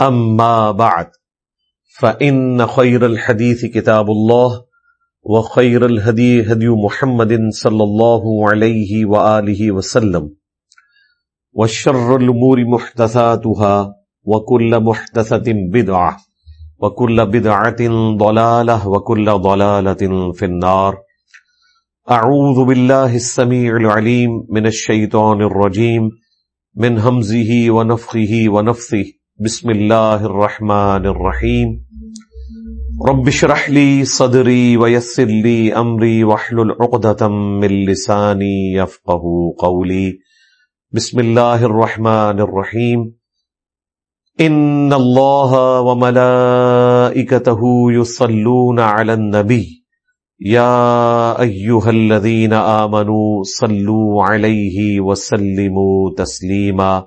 أما بعد، فإن خير الحديث كتاب الله، وخير الهدي هدي محمد صلى الله عليه وآله وسلم والشر الأمور محدثاتها، وكل محدثة بدعة، وكل بدعة ضلالة، وكل ضلالة في النار. أعوذ بالله السميع العليم من الشيطان الرجيم، من همزه ونفخه ونفثه بسم الله الرحمن الرحيم رب اشرح لي صدري ويسر لي أمري واحلل عقدة من لساني يفقه قولي بسم الله الرحمن الرحيم إن الله وملائكته يصلون على النبي يا أيها الذين آمنوا صلوا عليه وسلموا تسليما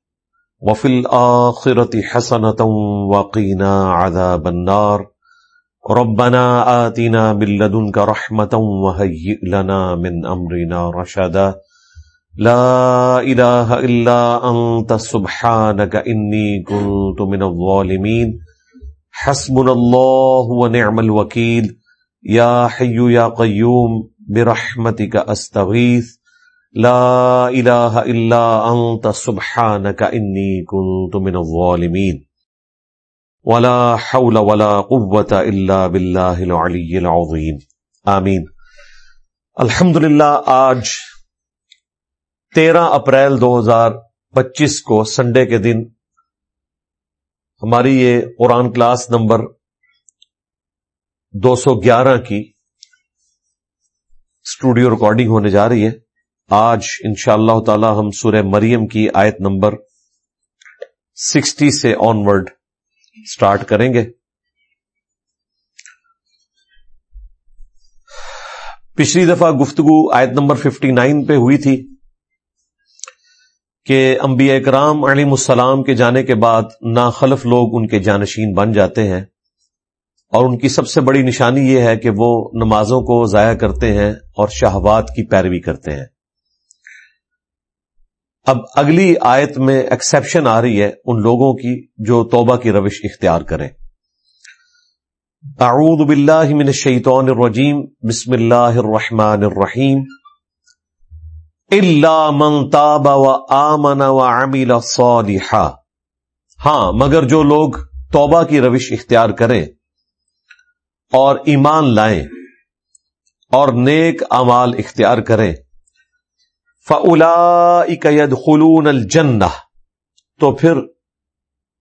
وفي الآخرة حسنة وقنا عذاب النار. ربنا آتنا من لدنك رحمة وهيئ لنا من أمرنا رشدا. لا إله إلا أنت، سبحانك إني كنت من الظالمين. حسبنا الله ونعم الوكيل. يا حي يا قيوم، برحمتك أستغيث. لا إله إلا أنت سبحانك إني كنت من الظالمين. ولا حول ولا قوة إلا بالله العلي العظيم. آمين الحمد للہ آج تیرہ اپریل دو ہزار پچیس کو سنڈے کے دن ہماری یہ قرآن کلاس نمبر دو سو گیارہ کی اسٹوڈیو ریکارڈنگ ہونے جا رہی ہے۔ آج ان شاء اللہ تعالی ہم سورہ مریم کی آیت نمبر سکسٹی سے آن ورڈ اسٹارٹ کریں گے۔ پچھلی دفعہ گفتگو آیت نمبر ففٹی نائن پہ ہوئی تھی کہ انبیاء اکرام علیہ السلام کے جانے کے بعد ناخلف لوگ ان کے جانشین بن جاتے ہیں اور ان کی سب سے بڑی نشانی یہ ہے کہ وہ نمازوں کو ضائع کرتے ہیں اور شہوات کی پیروی کرتے ہیں۔ اب اگلی آیت میں ایکسیپشن آ رہی ہے ان لوگوں کی جو توبہ کی روش اختیار کریں۔ اعوذ باللہ من الشیطان الرجیم۔ بسم اللہ الرحمن الرحیم۔ اللہ من تاب و آمن و عمل صالحا۔ ہاں مگر جو لوگ توبہ کی روش اختیار کریں اور ایمان لائیں اور نیک امال اختیار کریں فلا اکید خلون الجنہ تو پھر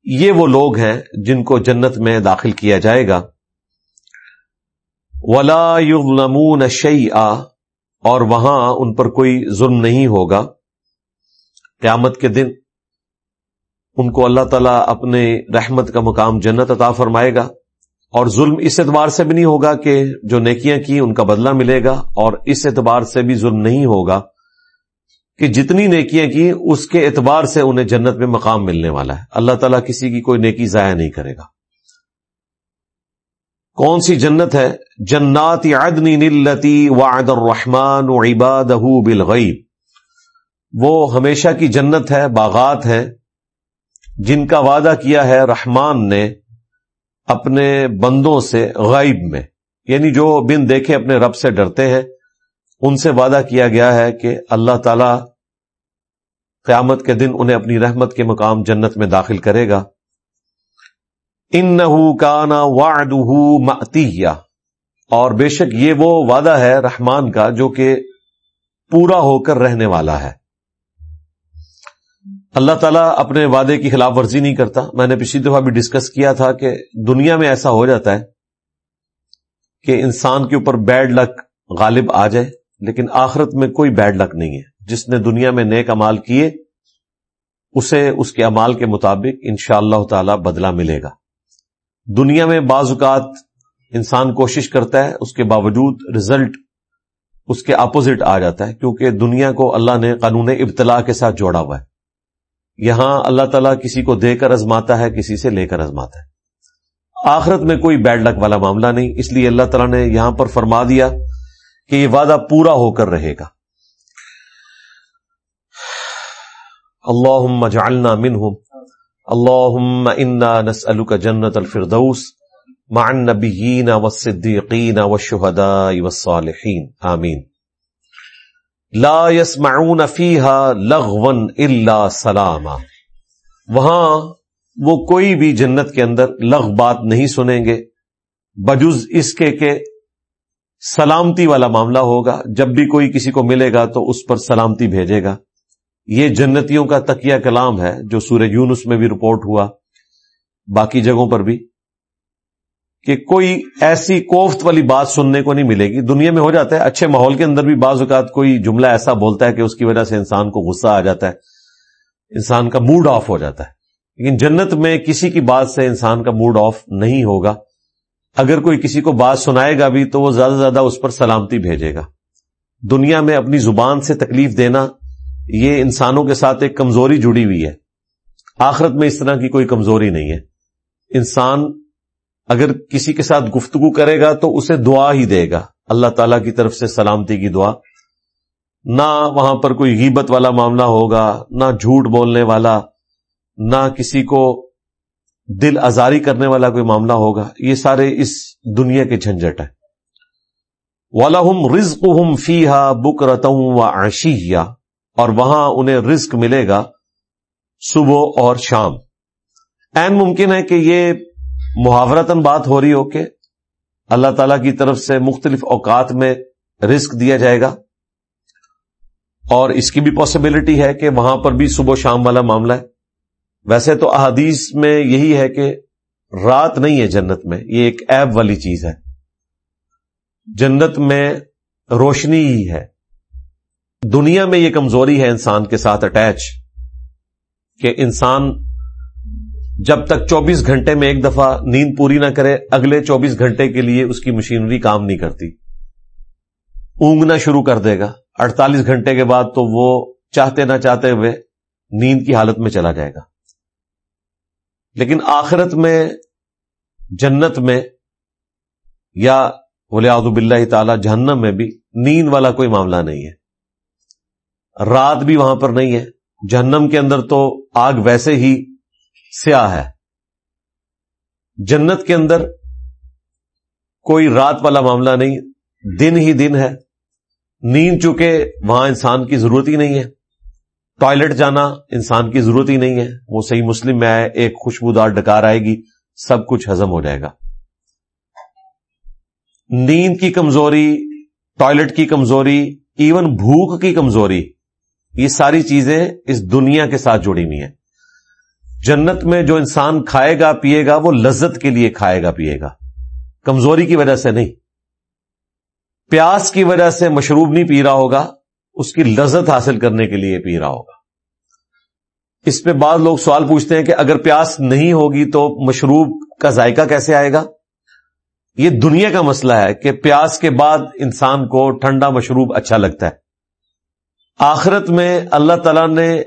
یہ وہ لوگ ہیں جن کو جنت میں داخل کیا جائے گا۔ ولا یظلمون شیئا اور وہاں ان پر کوئی ظلم نہیں ہوگا۔ قیامت کے دن ان کو اللہ تعالیٰ اپنے رحمت کا مقام جنت عطا فرمائے گا۔ اور ظلم اس اعتبار سے بھی نہیں ہوگا کہ جو نیکیاں کی ان کا بدلہ ملے گا، اور اس اعتبار سے بھی ظلم نہیں ہوگا۔ کہ جتنی نیکیاں کی، اس کے اعتبار سے انہیں جنت میں مقام ملنے والا ہے۔ اللہ تعالیٰ کسی کی کوئی نیکی ضائع نہیں کرے گا۔ کون سی جنت ہے؟ جنات عدن نلتی وعد الرحمن عبادہ بالغیب۔ وہ ہمیشہ کی جنت ہے، باغات ہیں۔ جن کا وعدہ کیا ہے رحمان نے اپنے بندوں سے غائب میں۔ یعنی جو بن دیکھے اپنے رب سے ڈرتے ہیں، ان سے وعدہ کیا گیا ہے کہ اللہ تعالی قیامت کے دن انہیں اپنی رحمت کے مقام جنت میں داخل کرے گا۔ ان نہ کانا واد اور بے شک یہ وہ وعدہ ہے رحمان کا جو کہ پورا ہو کر رہنے والا ہے۔ اللہ تعالیٰ اپنے وعدے کی خلاف ورزی نہیں کرتا۔ میں نے پچھلی دفعہ بھی ڈسکس کیا تھا کہ دنیا میں ایسا ہو جاتا ہے کہ انسان کے اوپر بیڈ لک غالب آ جائے، لیکن آخرت میں کوئی بیڈ لک نہیں ہے۔ جس نے دنیا میں نیک امال کیے، اسے اس کے امال کے مطابق ان شاء اللہ تعالی بدلہ ملے گا۔ دنیا میں بعض اوقات انسان کوشش کرتا ہے، اس کے باوجود رزلٹ اس کے اپوزٹ آ جاتا ہے، کیونکہ دنیا کو اللہ نے قانون ابتلا کے ساتھ جوڑا ہوا ہے۔ یہاں اللہ تعالیٰ کسی کو دے کر ازماتا ہے، کسی سے لے کر ازماتا ہے۔ آخرت میں کوئی بیڈ لک والا معاملہ نہیں، اس لیے اللہ تعالیٰ نے یہاں پر فرما دیا کہ یہ وعدہ پورا ہو کر رہے گا۔ اللہ جعلنا منہم. اللہم انا نسألک جنت الفردوس مع النبیین والصدیقین والشہداء والصالحین آمین. لا يسمعون فيها لغوا الا سلاما. وہاں وہ کوئی بھی جنت کے اندر لغ بات نہیں سنیں گے. بجز اس کے کہ سلامتی والا معاملہ ہوگا. جب بھی کوئی کسی کو ملے گا تو اس پر سلامتی بھیجے گا. یہ جنتیوں کا تکیہ کلام ہے جو سورہ یونس میں بھی رپورٹ ہوا، باقی جگہوں پر بھی، کہ کوئی ایسی کوفت والی بات سننے کو نہیں ملے گی۔ دنیا میں ہو جاتا ہے، اچھے ماحول کے اندر بھی بعض اوقات کوئی جملہ ایسا بولتا ہے کہ اس کی وجہ سے انسان کو غصہ آ جاتا ہے، انسان کا موڈ آف ہو جاتا ہے۔ لیکن جنت میں کسی کی بات سے انسان کا موڈ آف نہیں ہوگا۔ اگر کوئی کسی کو بات سنائے گا بھی تو وہ زیادہ سے زیادہ اس پر سلامتی بھیجے گا۔ دنیا میں اپنی زبان سے تکلیف دینا یہ انسانوں کے ساتھ ایک کمزوری جڑی ہوئی ہے۔ آخرت میں اس طرح کی کوئی کمزوری نہیں ہے۔ انسان اگر کسی کے ساتھ گفتگو کرے گا تو اسے دعا ہی دے گا۔ اللہ تعالی کی طرف سے سلامتی کی دعا۔ نہ وہاں پر کوئی غیبت والا معاملہ ہوگا، نہ جھوٹ بولنے والا، نہ کسی کو دل آزاری کرنے والا کوئی معاملہ ہوگا۔ یہ سارے اس دنیا کے جھنجٹ ہے وَلَهُمْ رِزْقُهُمْ فِيهَا بُكْرَتَهُمْ وَعَشِيًّا۔ اور وہاں انہیں رزق ملے گا صبح اور شام۔ این ممکن ہے کہ یہ محاورتن بات ہو رہی ہو کہ اللہ تعالی کی طرف سے مختلف اوقات میں رزق دیا جائے گا۔ اور اس کی بھی پاسبلٹی ہے کہ وہاں پر بھی صبح شام والا معاملہ ہے۔ ویسے تو احادیث میں یہی ہے کہ رات نہیں ہے جنت میں، یہ ایک ایب والی چیز ہے۔ جنت میں روشنی ہی ہے۔ دنیا میں یہ کمزوری ہے انسان کے ساتھ اٹیچ کہ انسان جب تک چوبیس گھنٹے میں ایک دفعہ نیند پوری نہ کرے، اگلے چوبیس گھنٹے کے لیے اس کی مشینری کام نہیں کرتی۔ اونگنا شروع کر دے گا۔ اڑتالیس گھنٹے کے بعد تو وہ چاہتے نہ چاہتے ہوئے نیند کی حالت میں چلا جائے گا۔ لیکن آخرت میں، جنت میں یا ولیاد بلّہ تعالی جہنم میں بھی نیند والا کوئی معاملہ نہیں ہے۔ رات بھی وہاں پر نہیں ہے۔ جہنم کے اندر تو آگ ویسے ہی سیاہ ہے۔ جنت کے اندر کوئی رات والا معاملہ نہیں، دن ہی دن ہے۔ نیند چونکہ وہاں انسان کی ضرورت ہی نہیں ہے۔ ٹوائلٹ جانا انسان کی ضرورت ہی نہیں ہے۔ وہ صحیح مسلم میں آئے، ایک خوشبودار ڈکار آئے گی، سب کچھ ہزم ہو جائے گا۔ نیند کی کمزوری، ٹوائلٹ کی کمزوری، ایون بھوک کی کمزوری یہ ساری چیزیں اس دنیا کے ساتھ جڑی ہوئی ہیں۔ جنت میں جو انسان کھائے گا، پیے گا، وہ لذت کے لیے کھائے گا، پیے گا۔ کمزوری کی وجہ سے نہیں۔ پیاس کی وجہ سے مشروب نہیں پی رہا ہوگا، اس کی لذت حاصل کرنے کے لیے پی رہا ہوگا۔ اس پہ بعض لوگ سوال پوچھتے ہیں کہ اگر پیاس نہیں ہوگی تو مشروب کا ذائقہ کیسے آئے گا؟ یہ دنیا کا مسئلہ ہے کہ پیاس کے بعد انسان کو ٹھنڈا مشروب اچھا لگتا ہے۔ آخرت میں اللہ تعالی نے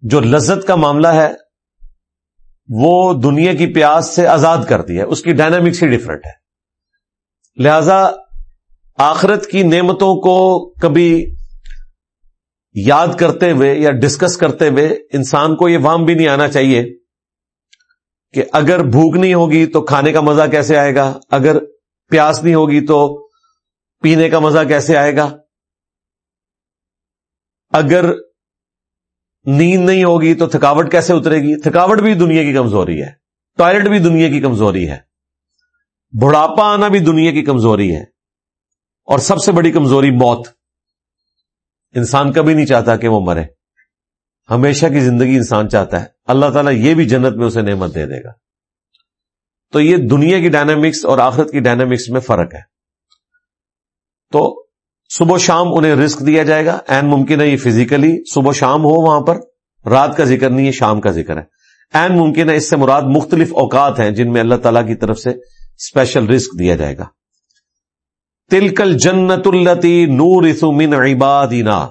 جو لذت کا معاملہ ہے، وہ دنیا کی پیاس سے آزاد کر دیا ہے۔ اس کی ڈائنامکس ہی ڈفرنٹ ہے۔ لہذا آخرت کی نعمتوں کو کبھی یاد کرتے ہوئے یا ڈسکس کرتے ہوئے انسان کو یہ وام بھی نہیں آنا چاہیے کہ اگر بھوک نہیں ہوگی تو کھانے کا مزہ کیسے آئے گا؟ اگر پیاس نہیں ہوگی تو پینے کا مزہ کیسے آئے گا؟ اگر نیند نہیں ہوگی تو تھکاوٹ کیسے اترے گی؟ تھکاوٹ بھی دنیا کی کمزوری ہے۔ ٹوائلٹ بھی دنیا کی کمزوری ہے۔ بڑھاپا آنا بھی دنیا کی کمزوری ہے۔ اور سب سے بڑی کمزوری موت۔ انسان کبھی نہیں چاہتا کہ وہ مرے۔ ہمیشہ کی زندگی انسان چاہتا ہے۔ اللہ تعالیٰ یہ بھی جنت میں اسے نعمت دے دے گا۔ تو یہ دنیا کی ڈائنامکس اور آخرت کی ڈائنامکس میں فرق ہے۔ تو صبح و شام انہیں رسک دیا جائے گا این ممکن ہے یہ فزیکلی صبح و شام ہو وہاں پر، رات کا ذکر نہیں ہے، شام کا ذکر ہے۔ این ممکن ہے اس سے مراد مختلف اوقات ہیں جن میں اللہ تعالی کی طرف سے اسپیشل رسک دیا جائے گا۔ تلکل جنت التی نور من عبادنا۔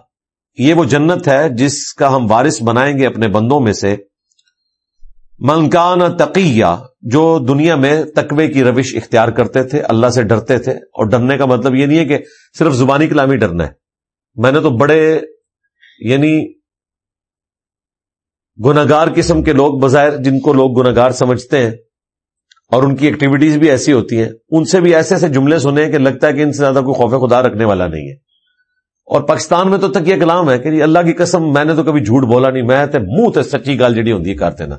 یہ وہ جنت ہے جس کا ہم وارث بنائیں گے اپنے بندوں میں سے۔ منکان تقیہ جو دنیا میں تقوی کی روش اختیار کرتے تھے، اللہ سے ڈرتے تھے، اور ڈرنے کا مطلب یہ نہیں ہے کہ صرف زبانی کلامی ڈرنا ہے۔ میں نے تو بڑے یعنی گناگار قسم کے لوگ بظاہر جن کو لوگ گناگار سمجھتے ہیں، اور ان کی ایکٹیویٹیز بھی ایسی ہوتی ہیں۔ ان سے بھی ایسے ایسے جملے سنے ہیں کہ لگتا ہے کہ ان سے زیادہ کوئی خوف خدا رکھنے والا نہیں ہے۔ اور پاکستان میں تو تک یہ کلام ہے کہ اللہ کی قسم، میں نے تو کبھی جھوٹ بولا نہیں، میں منہ تے سچی گال جڑی ہوتی ہے کرتے نا۔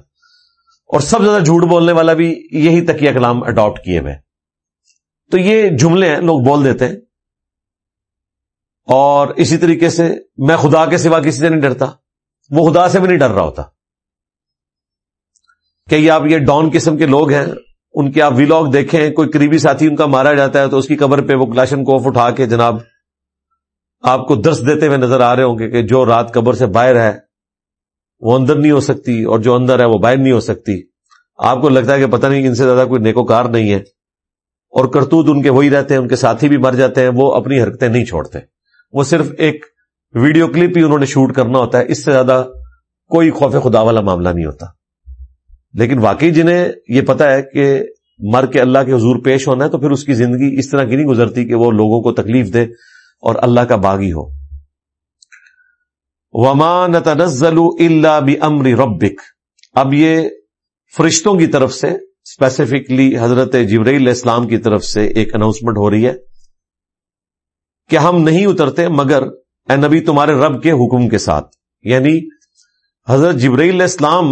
اور سب زیادہ جھوٹ بولنے والا بھی یہی تکیہ کلام اڈاپٹ کیے ہوئے تو یہ جملے ہیں، لوگ بول دیتے ہیں۔ اور اسی طریقے سے میں خدا کے سوا کسی سے نہیں ڈرتا۔ وہ خدا سے بھی نہیں ڈر رہا ہوتا۔ کہ یہ آپ یہ ڈان قسم کے لوگ ہیں، ان کے آپ ویلاگ دیکھیں، کوئی قریبی ساتھی ان کا مارا جاتا ہے تو اس کی قبر پہ وہ کلاشن کوف اٹھا کے جناب آپ کو درس دیتے ہوئے نظر آ رہے ہوں گے کہ جو رات قبر سے باہر ہے وہ اندر نہیں ہو سکتی اور جو اندر ہے وہ باہر نہیں ہو سکتی۔ آپ کو لگتا ہے کہ پتہ نہیں ان سے زیادہ کوئی نیکوکار نہیں ہے۔ اور کرتوت ان کے وہی رہتے ہیں، ان کے ساتھی بھی مر جاتے ہیں، وہ اپنی حرکتیں نہیں چھوڑتے۔ وہ صرف ایک ویڈیو کلپ ہی انہوں نے شوٹ کرنا ہوتا ہے، اس سے زیادہ کوئی خوف خدا والا معاملہ نہیں ہوتا۔ لیکن واقعی جنہیں یہ پتا ہے کہ مر کے اللہ کے حضور پیش ہونا ہے، تو پھر اس کی زندگی اس طرح کی نہیں گزرتی کہ وہ لوگوں کو تکلیف دے اور اللہ کا باغی ہو۔ ومان تنزل اللہ بھی ربک اب یہ فرشتوں کی طرف سے اسپیسیفکلی حضرت علیہ اسلام کی طرف سے ایک اناؤنسمنٹ ہو رہی ہے کہ ہم نہیں اترتے، مگر اے نبی تمہارے رب کے حکم کے ساتھ۔ یعنی حضرت علیہ السلام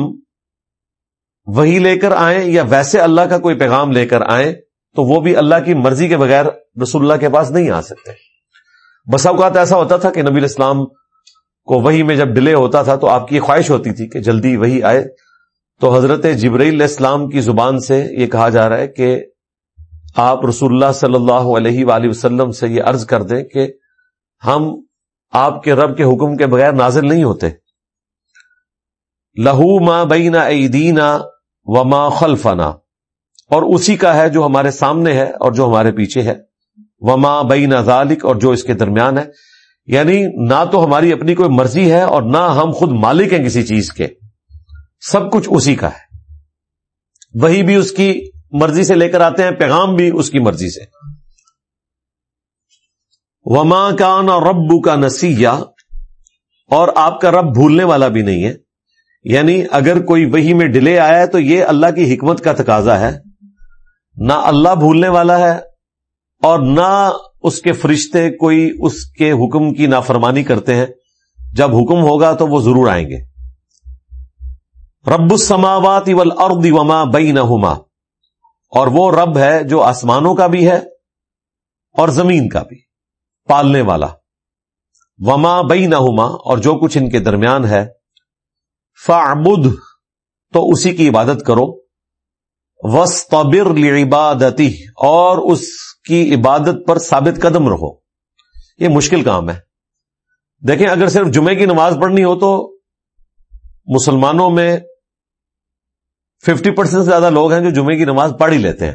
وہی لے کر آئیں یا ویسے اللہ کا کوئی پیغام لے کر آئیں، تو وہ بھی اللہ کی مرضی کے بغیر رسول اللہ کے پاس نہیں آ سکتے۔ بس اوقات ایسا ہوتا تھا کہ نبی الاسلام کو وہی میں جب ڈیلے ہوتا تھا تو آپ کی خواہش ہوتی تھی کہ جلدی وہی آئے۔ تو حضرت علیہ السلام کی زبان سے یہ کہا جا رہا ہے کہ آپ رسول اللہ صلی اللہ علیہ وآلہ وسلم سے یہ عرض کر دیں کہ ہم آپ کے رب کے حکم کے بغیر نازل نہیں ہوتے۔ لہو ما بینا ایدینا و ما خلفنا۔ اور اسی کا ہے جو ہمارے سامنے ہے اور جو ہمارے پیچھے ہے۔ وما بین ذالک اور جو اس کے درمیان ہے۔ یعنی نہ تو ہماری اپنی کوئی مرضی ہے اور نہ ہم خود مالک ہیں کسی چیز کے۔ سب کچھ اسی کا ہے۔ وہی بھی اس کی مرضی سے لے کر آتے ہیں، پیغام بھی اس کی مرضی سے۔ وما کا نہ ربو کا نسیہ اور آپ کا رب بھولنے والا بھی نہیں ہے۔ یعنی اگر کوئی وہی میں ڈیلے آیا ہے تو یہ اللہ کی حکمت کا تقاضا ہے۔ نہ اللہ بھولنے والا ہے اور نہ اس کے فرشتے کوئی اس کے حکم کی نافرمانی کرتے ہیں۔ جب حکم ہوگا تو وہ ضرور آئیں گے۔ رب السماوات والارض وما بینہما۔ اور وہ رب ہے جو آسمانوں کا بھی ہے اور زمین کا بھی، پالنے والا۔ وما بینہما، اور جو کچھ ان کے درمیان ہے۔ فعبد تو اسی کی عبادت کرو۔ وسطبر لعبادتی اور اس کی عبادت پر ثابت قدم رہو۔ یہ مشکل کام ہے۔ دیکھیں، اگر صرف جمعے کی نماز پڑھنی ہو تو مسلمانوں میں ففٹی پرسینٹ سے زیادہ لوگ ہیں جو جمعے کی نماز پڑھ ہی لیتے ہیں۔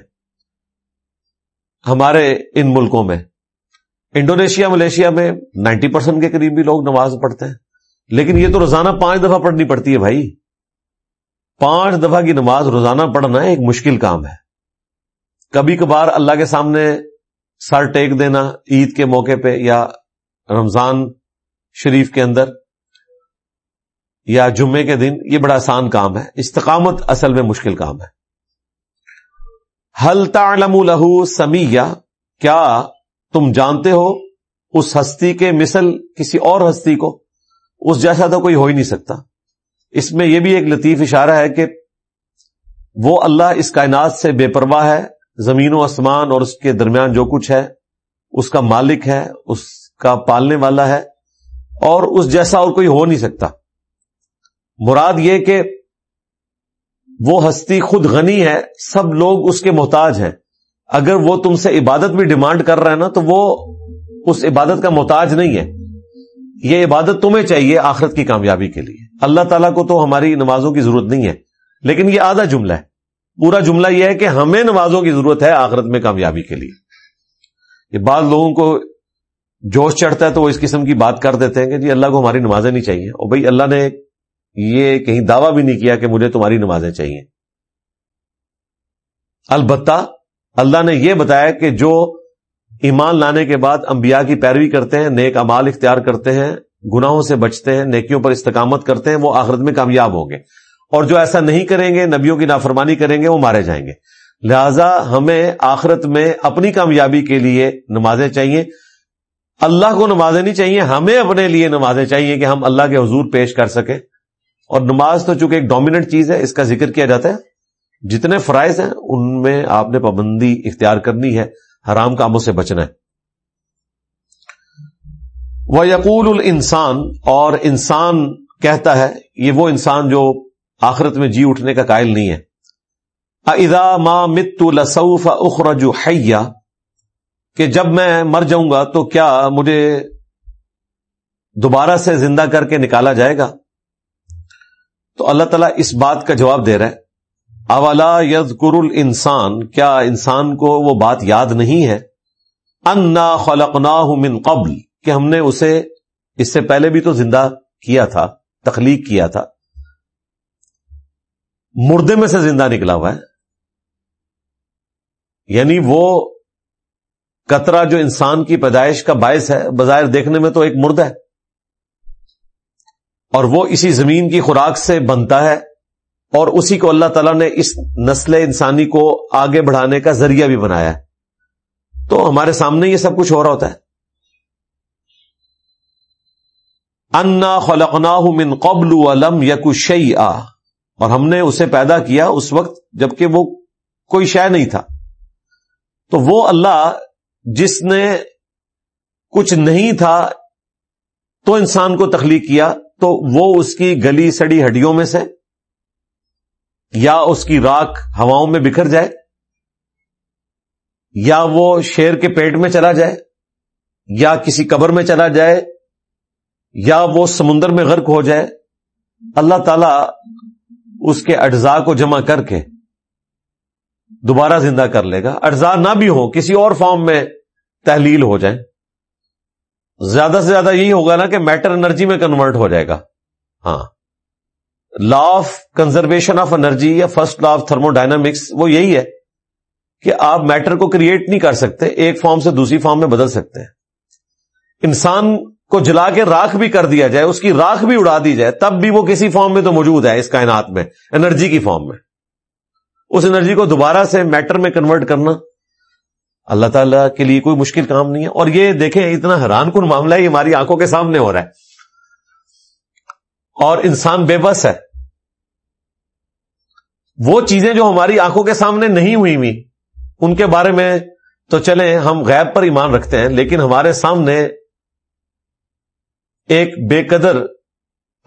ہمارے ان ملکوں میں، انڈونیشیا، ملیشیا میں نائنٹی پرسینٹ کے قریب بھی لوگ نماز پڑھتے ہیں۔ لیکن یہ تو روزانہ پانچ دفعہ پڑھنی پڑتی ہے بھائی۔ پانچ دفعہ کی نماز روزانہ پڑھنا ایک مشکل کام ہے۔ کبھی کبھار اللہ کے سامنے سر ٹیک دینا عید کے موقع پہ یا رمضان شریف کے اندر یا جمعے کے دن، یہ بڑا آسان کام ہے۔ استقامت اصل میں مشکل کام ہے۔ حل تعلم لہو سمیہ کیا تم جانتے ہو اس ہستی کے مثل کسی اور ہستی کو؟ اس جیسا تو کوئی ہو ہی نہیں سکتا۔ اس میں یہ بھی ایک لطیف اشارہ ہے کہ وہ اللہ اس کائنات سے بے پرواہ ہے۔ زمین و آسمان اور اس کے درمیان جو کچھ ہے، اس کا مالک ہے، اس کا پالنے والا ہے، اور اس جیسا اور کوئی ہو نہیں سکتا۔ مراد یہ کہ وہ ہستی خود غنی ہے، سب لوگ اس کے محتاج ہیں۔ اگر وہ تم سے عبادت بھی ڈیمانڈ کر رہا ہے نا، تو وہ اس عبادت کا محتاج نہیں ہے۔ یہ عبادت تمہیں چاہیے آخرت کی کامیابی کے لیے۔ اللہ تعالیٰ کو تو ہماری نمازوں کی ضرورت نہیں ہے، لیکن یہ آدھا جملہ ہے۔ پورا جملہ یہ ہے کہ ہمیں نمازوں کی ضرورت ہے آخرت میں کامیابی کے لیے۔ یہ بعض لوگوں کو جوش چڑھتا ہے تو وہ اس قسم کی بات کر دیتے ہیں کہ جی اللہ کو ہماری نمازیں نہیں چاہیے۔ اور بھائی اللہ نے یہ کہیں دعویٰ بھی نہیں کیا کہ مجھے تمہاری نمازیں چاہیے۔ البتہ اللہ نے یہ بتایا کہ جو ایمان لانے کے بعد انبیاء کی پیروی کرتے ہیں، نیک امال اختیار کرتے ہیں، گناہوں سے بچتے ہیں، نیکیوں پر استقامت کرتے ہیں، وہ آخرت میں کامیاب ہوں گے۔ اور جو ایسا نہیں کریں گے، نبیوں کی نافرمانی کریں گے، وہ مارے جائیں گے۔ لہذا ہمیں آخرت میں اپنی کامیابی کے لیے نمازیں چاہیے۔ اللہ کو نمازیں نہیں چاہیے، ہمیں اپنے لیے نمازیں چاہیے کہ ہم اللہ کے حضور پیش کر سکیں۔ اور نماز تو چونکہ ایک ڈومیننٹ چیز ہے، اس کا ذکر کیا جاتا ہے۔ جتنے فرائض ہیں، ان میں آپ نے پابندی اختیار کرنی ہے۔ حرام کاموں سے بچنا ہے۔ وہ یقول الانسان اور انسان کہتا ہے، یہ وہ انسان جو آخرت میں جی اٹھنے کا قائل نہیں ہے۔ ادا ما مت لسوف اخرج حیا کہ جب میں مر جاؤں گا تو کیا مجھے دوبارہ سے زندہ کر کے نکالا جائے گا؟ تو اللہ تعالیٰ اس بات کا جواب دے رہا ہے۔ اولا یز ال انسان کیا انسان کو وہ بات یاد نہیں ہے؟ انا خلق من قبل، کہ ہم نے اسے، اس سے پہلے بھی تو زندہ کیا تھا، تخلیق کیا تھا۔ مردے میں سے زندہ نکلا ہوا ہے۔ یعنی وہ کترا جو انسان کی پیدائش کا باعث ہے، بظاہر دیکھنے میں تو ایک مرد ہے۔ اور وہ اسی زمین کی خوراک سے بنتا ہے اور اسی کو اللہ تعالیٰ نے اس نسل انسانی کو آگے بڑھانے کا ذریعہ بھی بنایا۔ ہے تو ہمارے سامنے یہ سب کچھ ہو رہا ہوتا ہے۔ انا خلقنا من قبل علم یقی آ اور ہم نے اسے پیدا کیا اس وقت جبکہ وہ کوئی شے نہیں تھا۔ تو وہ اللہ جس نے کچھ نہیں تھا تو انسان کو تخلیق کیا تو وہ اس کی گلی سڑی ہڈیوں میں سے یا اس کی راک ہواؤں میں بکھر جائے یا وہ شیر کے پیٹ میں چلا جائے یا کسی قبر میں چلا جائے یا وہ سمندر میں غرق ہو جائے۔ اللہ تعالی اس کے اجزاء کو جمع کر کے دوبارہ زندہ کر لے گا۔ اجزاء نہ بھی ہو کسی اور فارم میں تحلیل ہو جائے زیادہ سے زیادہ یہی ہوگا نا کہ میٹر انرجی میں کنورٹ ہو جائے گا۔ ہاں۔ Law of conservation of energy یا first law of thermodynamics وہ یہی ہے کہ آپ میٹر کو کریٹ نہیں کر سکتے، ایک فارم سے دوسری فارم میں بدل سکتے ہیں۔ انسان کو جلا کے راکھ بھی کر دیا جائے، اس کی راکھ بھی اڑا دی جائے، تب بھی وہ کسی فارم میں تو موجود ہے، اس کائنات میں، انرجی کی فارم میں۔ اس انرجی کو دوبارہ سے میٹر میں کنورٹ کرنا، اللہ تعالیٰ کے لیے کوئی مشکل کام نہیں ہے۔ اور یہ دیکھیں، اتنا حیران کن معاملہ ہے یہ ہماری آنکھوں کے سامنے ہو رہا ہے۔ اور انسان بے بس ہے۔ وہ چیزیں جو ہماری آنکھوں کے سامنے نہیں ہوئی ہوئی، ان کے بارے میں تو چلیں، ہم غیب پر ایمان رکھتے ہیں، لیکن ہمارے سامنے ایک بے قدر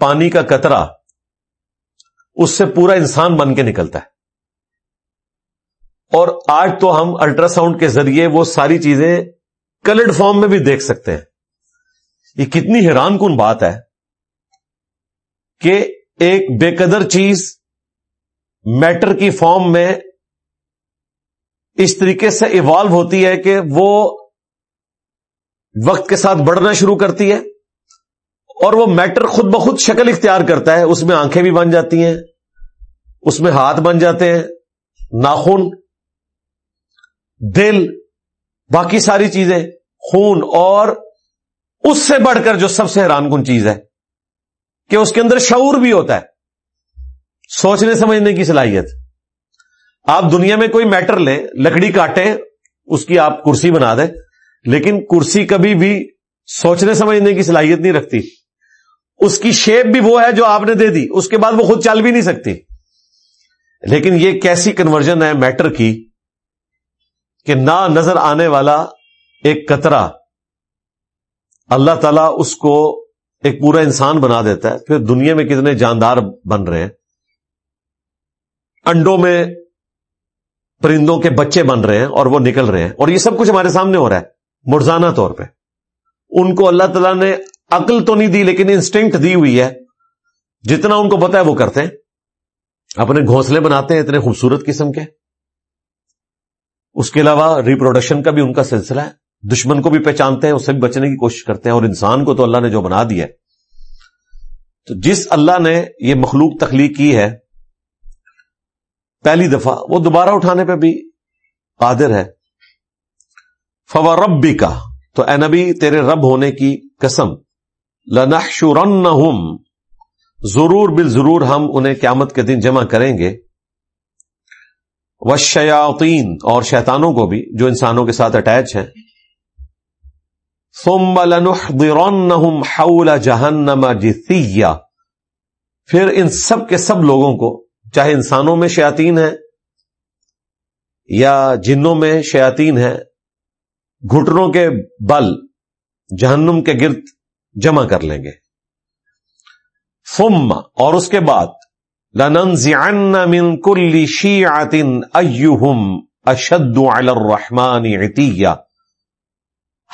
پانی کا قطرہ اس سے پورا انسان بن کے نکلتا ہے۔ اور آج تو ہم الٹرا ساؤنڈ کے ذریعے وہ ساری چیزیں کلرڈ فارم میں بھی دیکھ سکتے ہیں۔ یہ کتنی حیران کن بات ہے کہ ایک بے قدر چیز میٹر کی فارم میں اس طریقے سے ایوالو ہوتی ہے کہ وہ وقت کے ساتھ بڑھنا شروع کرتی ہے۔ اور وہ میٹر خود بخود شکل اختیار کرتا ہے۔ اس میں آنکھیں بھی بن جاتی ہیں، اس میں ہاتھ بن جاتے ہیں، ناخن، دل، باقی ساری چیزیں، خون، اور اس سے بڑھ کر جو سب سے حیران کن چیز ہے کہ اس کے اندر شعور بھی ہوتا ہے۔ سوچنے، سمجھنے کی صلاحیت۔ آپ دنیا میں کوئی میٹر لیں، لکڑی کاٹیں، اس کی آپ کرسی بنا دیں، لیکن کرسی کبھی بھی سوچنے، سمجھنے کی صلاحیت نہیں رکھتی۔ اس کی شیپ بھی وہ ہے جو آپ نے دے دی۔ اس کے بعد وہ خود چل بھی نہیں سکتی۔ لیکن یہ کیسی کنورژن ہے میٹر کی کہ نہ نظر آنے والا ایک قطرہ اللہ تعالیٰ اس کو ایک پورا انسان بنا دیتا ہے۔ پھر دنیا میں کتنے جاندار بن رہے ہیں۔ انڈوں میں پرندوں کے بچے بن رہے ہیں اور وہ نکل رہے ہیں۔ اور یہ سب کچھ ہمارے سامنے ہو رہا ہے، مرزانہ طور پہ۔ ان کو اللہ تعالیٰ نے عقل تو نہیں دی، لیکن انسٹنکٹ دی ہوئی ہے۔ جتنا ان کو پتا ہے، وہ کرتے ہیں۔ اپنے گھونسلے بناتے ہیں اتنے خوبصورت قسم کے۔ اس کے علاوہ ریپروڈکشن کا بھی ان کا سلسلہ ہے۔ دشمن کو بھی پہچانتے ہیں، اس سے بھی بچنے کی کوشش کرتے ہیں۔ اور انسان کو تو اللہ نے جو بنا دیا تو جس اللہ نے یہ مخلوق تخلیق کی ہے، پہلی دفعہ وہ دوبارہ اٹھانے پہ بھی قادر ہے۔ فور ربی کا تو اے نبی، تیرے رب ہونے کی قسم۔ لنحشرنہم، ضرور بال ضرور ہم انہیں قیامت کے دن جمع کریں گے۔ وشیاطین اور شیطانوں کو بھی، جو انسانوں کے ساتھ اٹیچ ہیں۔ ثم لنحضرنہم حول جہنم جثیہ پھر ان سب کے سب لوگوں کو، چاہے انسانوں میں شیاطین ہیں، یا جنوں میں شیاطین ہیں، گھٹنوں کے بل، جہنم کے گرد جمع کر لیں گے۔ فم اور اس کے بعد من کل شیعت ایہم اشد علی الرحمن عطیہ۔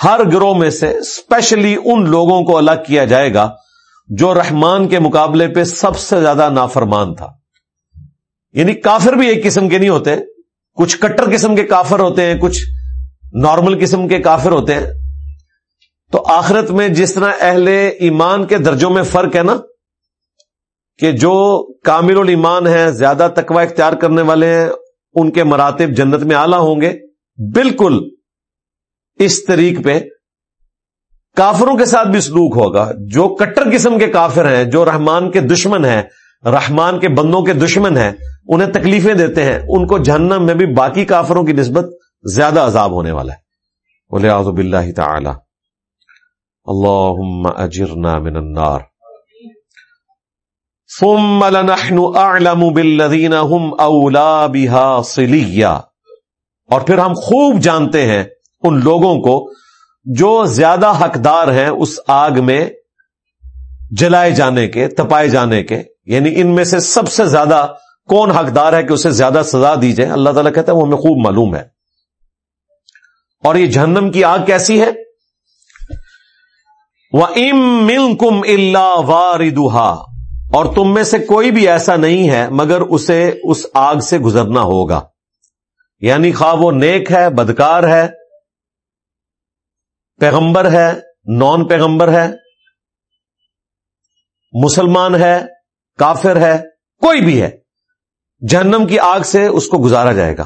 ہر گروہ میں سے اسپیشلی ان لوگوں کو الگ کیا جائے گا جو رحمان کے مقابلے پہ سب سے زیادہ نافرمان تھا۔ یعنی کافر بھی ایک قسم کے نہیں ہوتے، کچھ کٹر قسم کے کافر ہوتے ہیں، کچھ نارمل قسم کے کافر ہوتے ہیں۔ تو آخرت میں جس طرح اہل ایمان کے درجوں میں فرق ہے نا، کہ جو کامل الایمان ہیں، زیادہ تقوی اختیار کرنے والے ہیں، ان کے مراتب جنت میں آلہ ہوں گے۔ بالکل اس طریق پہ کافروں کے ساتھ بھی سلوک ہوگا۔ جو کٹر قسم کے کافر ہیں، جو رحمان کے دشمن ہیں، رحمان کے بندوں کے دشمن ہیں، انہیں تکلیفیں دیتے ہیں، ان کو جہنم میں بھی باقی کافروں کی نسبت زیادہ عذاب ہونے والا ہے۔ بولے آزب اللہ تعالی۔ اللہ اجرنا من النار. ثم لنحن اعلم بالذین هم اولا بها صلیہ. اور پھر ہم خوب جانتے ہیں ان لوگوں کو جو زیادہ حقدار ہیں اس آگ میں جلائے جانے کے، تپائے جانے کے۔ یعنی ان میں سے سب سے زیادہ کون حقدار ہے کہ اسے زیادہ سزا دی جائے؟ اللہ تعالیٰ کہتا ہے وہ ہمیں خوب معلوم ہے۔ اور یہ جہنم کی آگ کیسی ہے؟ وہ ام مل کم اللہ اور تم میں سے کوئی بھی ایسا نہیں ہے مگر اسے اس آگ سے گزرنا ہوگا۔ یعنی خواہ وہ نیک ہے، بدکار ہے، پیغمبر ہے، نان پیغمبر ہے، مسلمان ہے، کافر ہے، کوئی بھی ہے، جہنم کی آگ سے اس کو گزارا جائے گا۔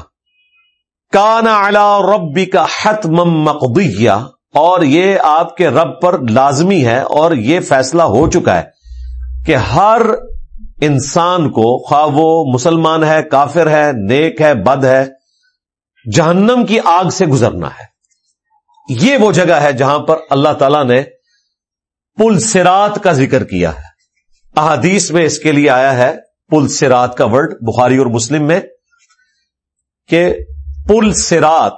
کانا اعلی ربی کا حت مقدیہ اور یہ آپ کے رب پر لازمی ہے اور یہ فیصلہ ہو چکا ہے کہ ہر انسان کو خواہ وہ مسلمان ہے، کافر ہے، نیک ہے، بد ہے، جہنم کی آگ سے گزرنا ہے۔ یہ وہ جگہ ہے جہاں پر اللہ تعالی نے پل سرات کا ذکر کیا ہے۔ احادیث میں اس کے لیے آیا ہے پل سرات کا ورڈ بخاری اور مسلم میں کہ پل سرات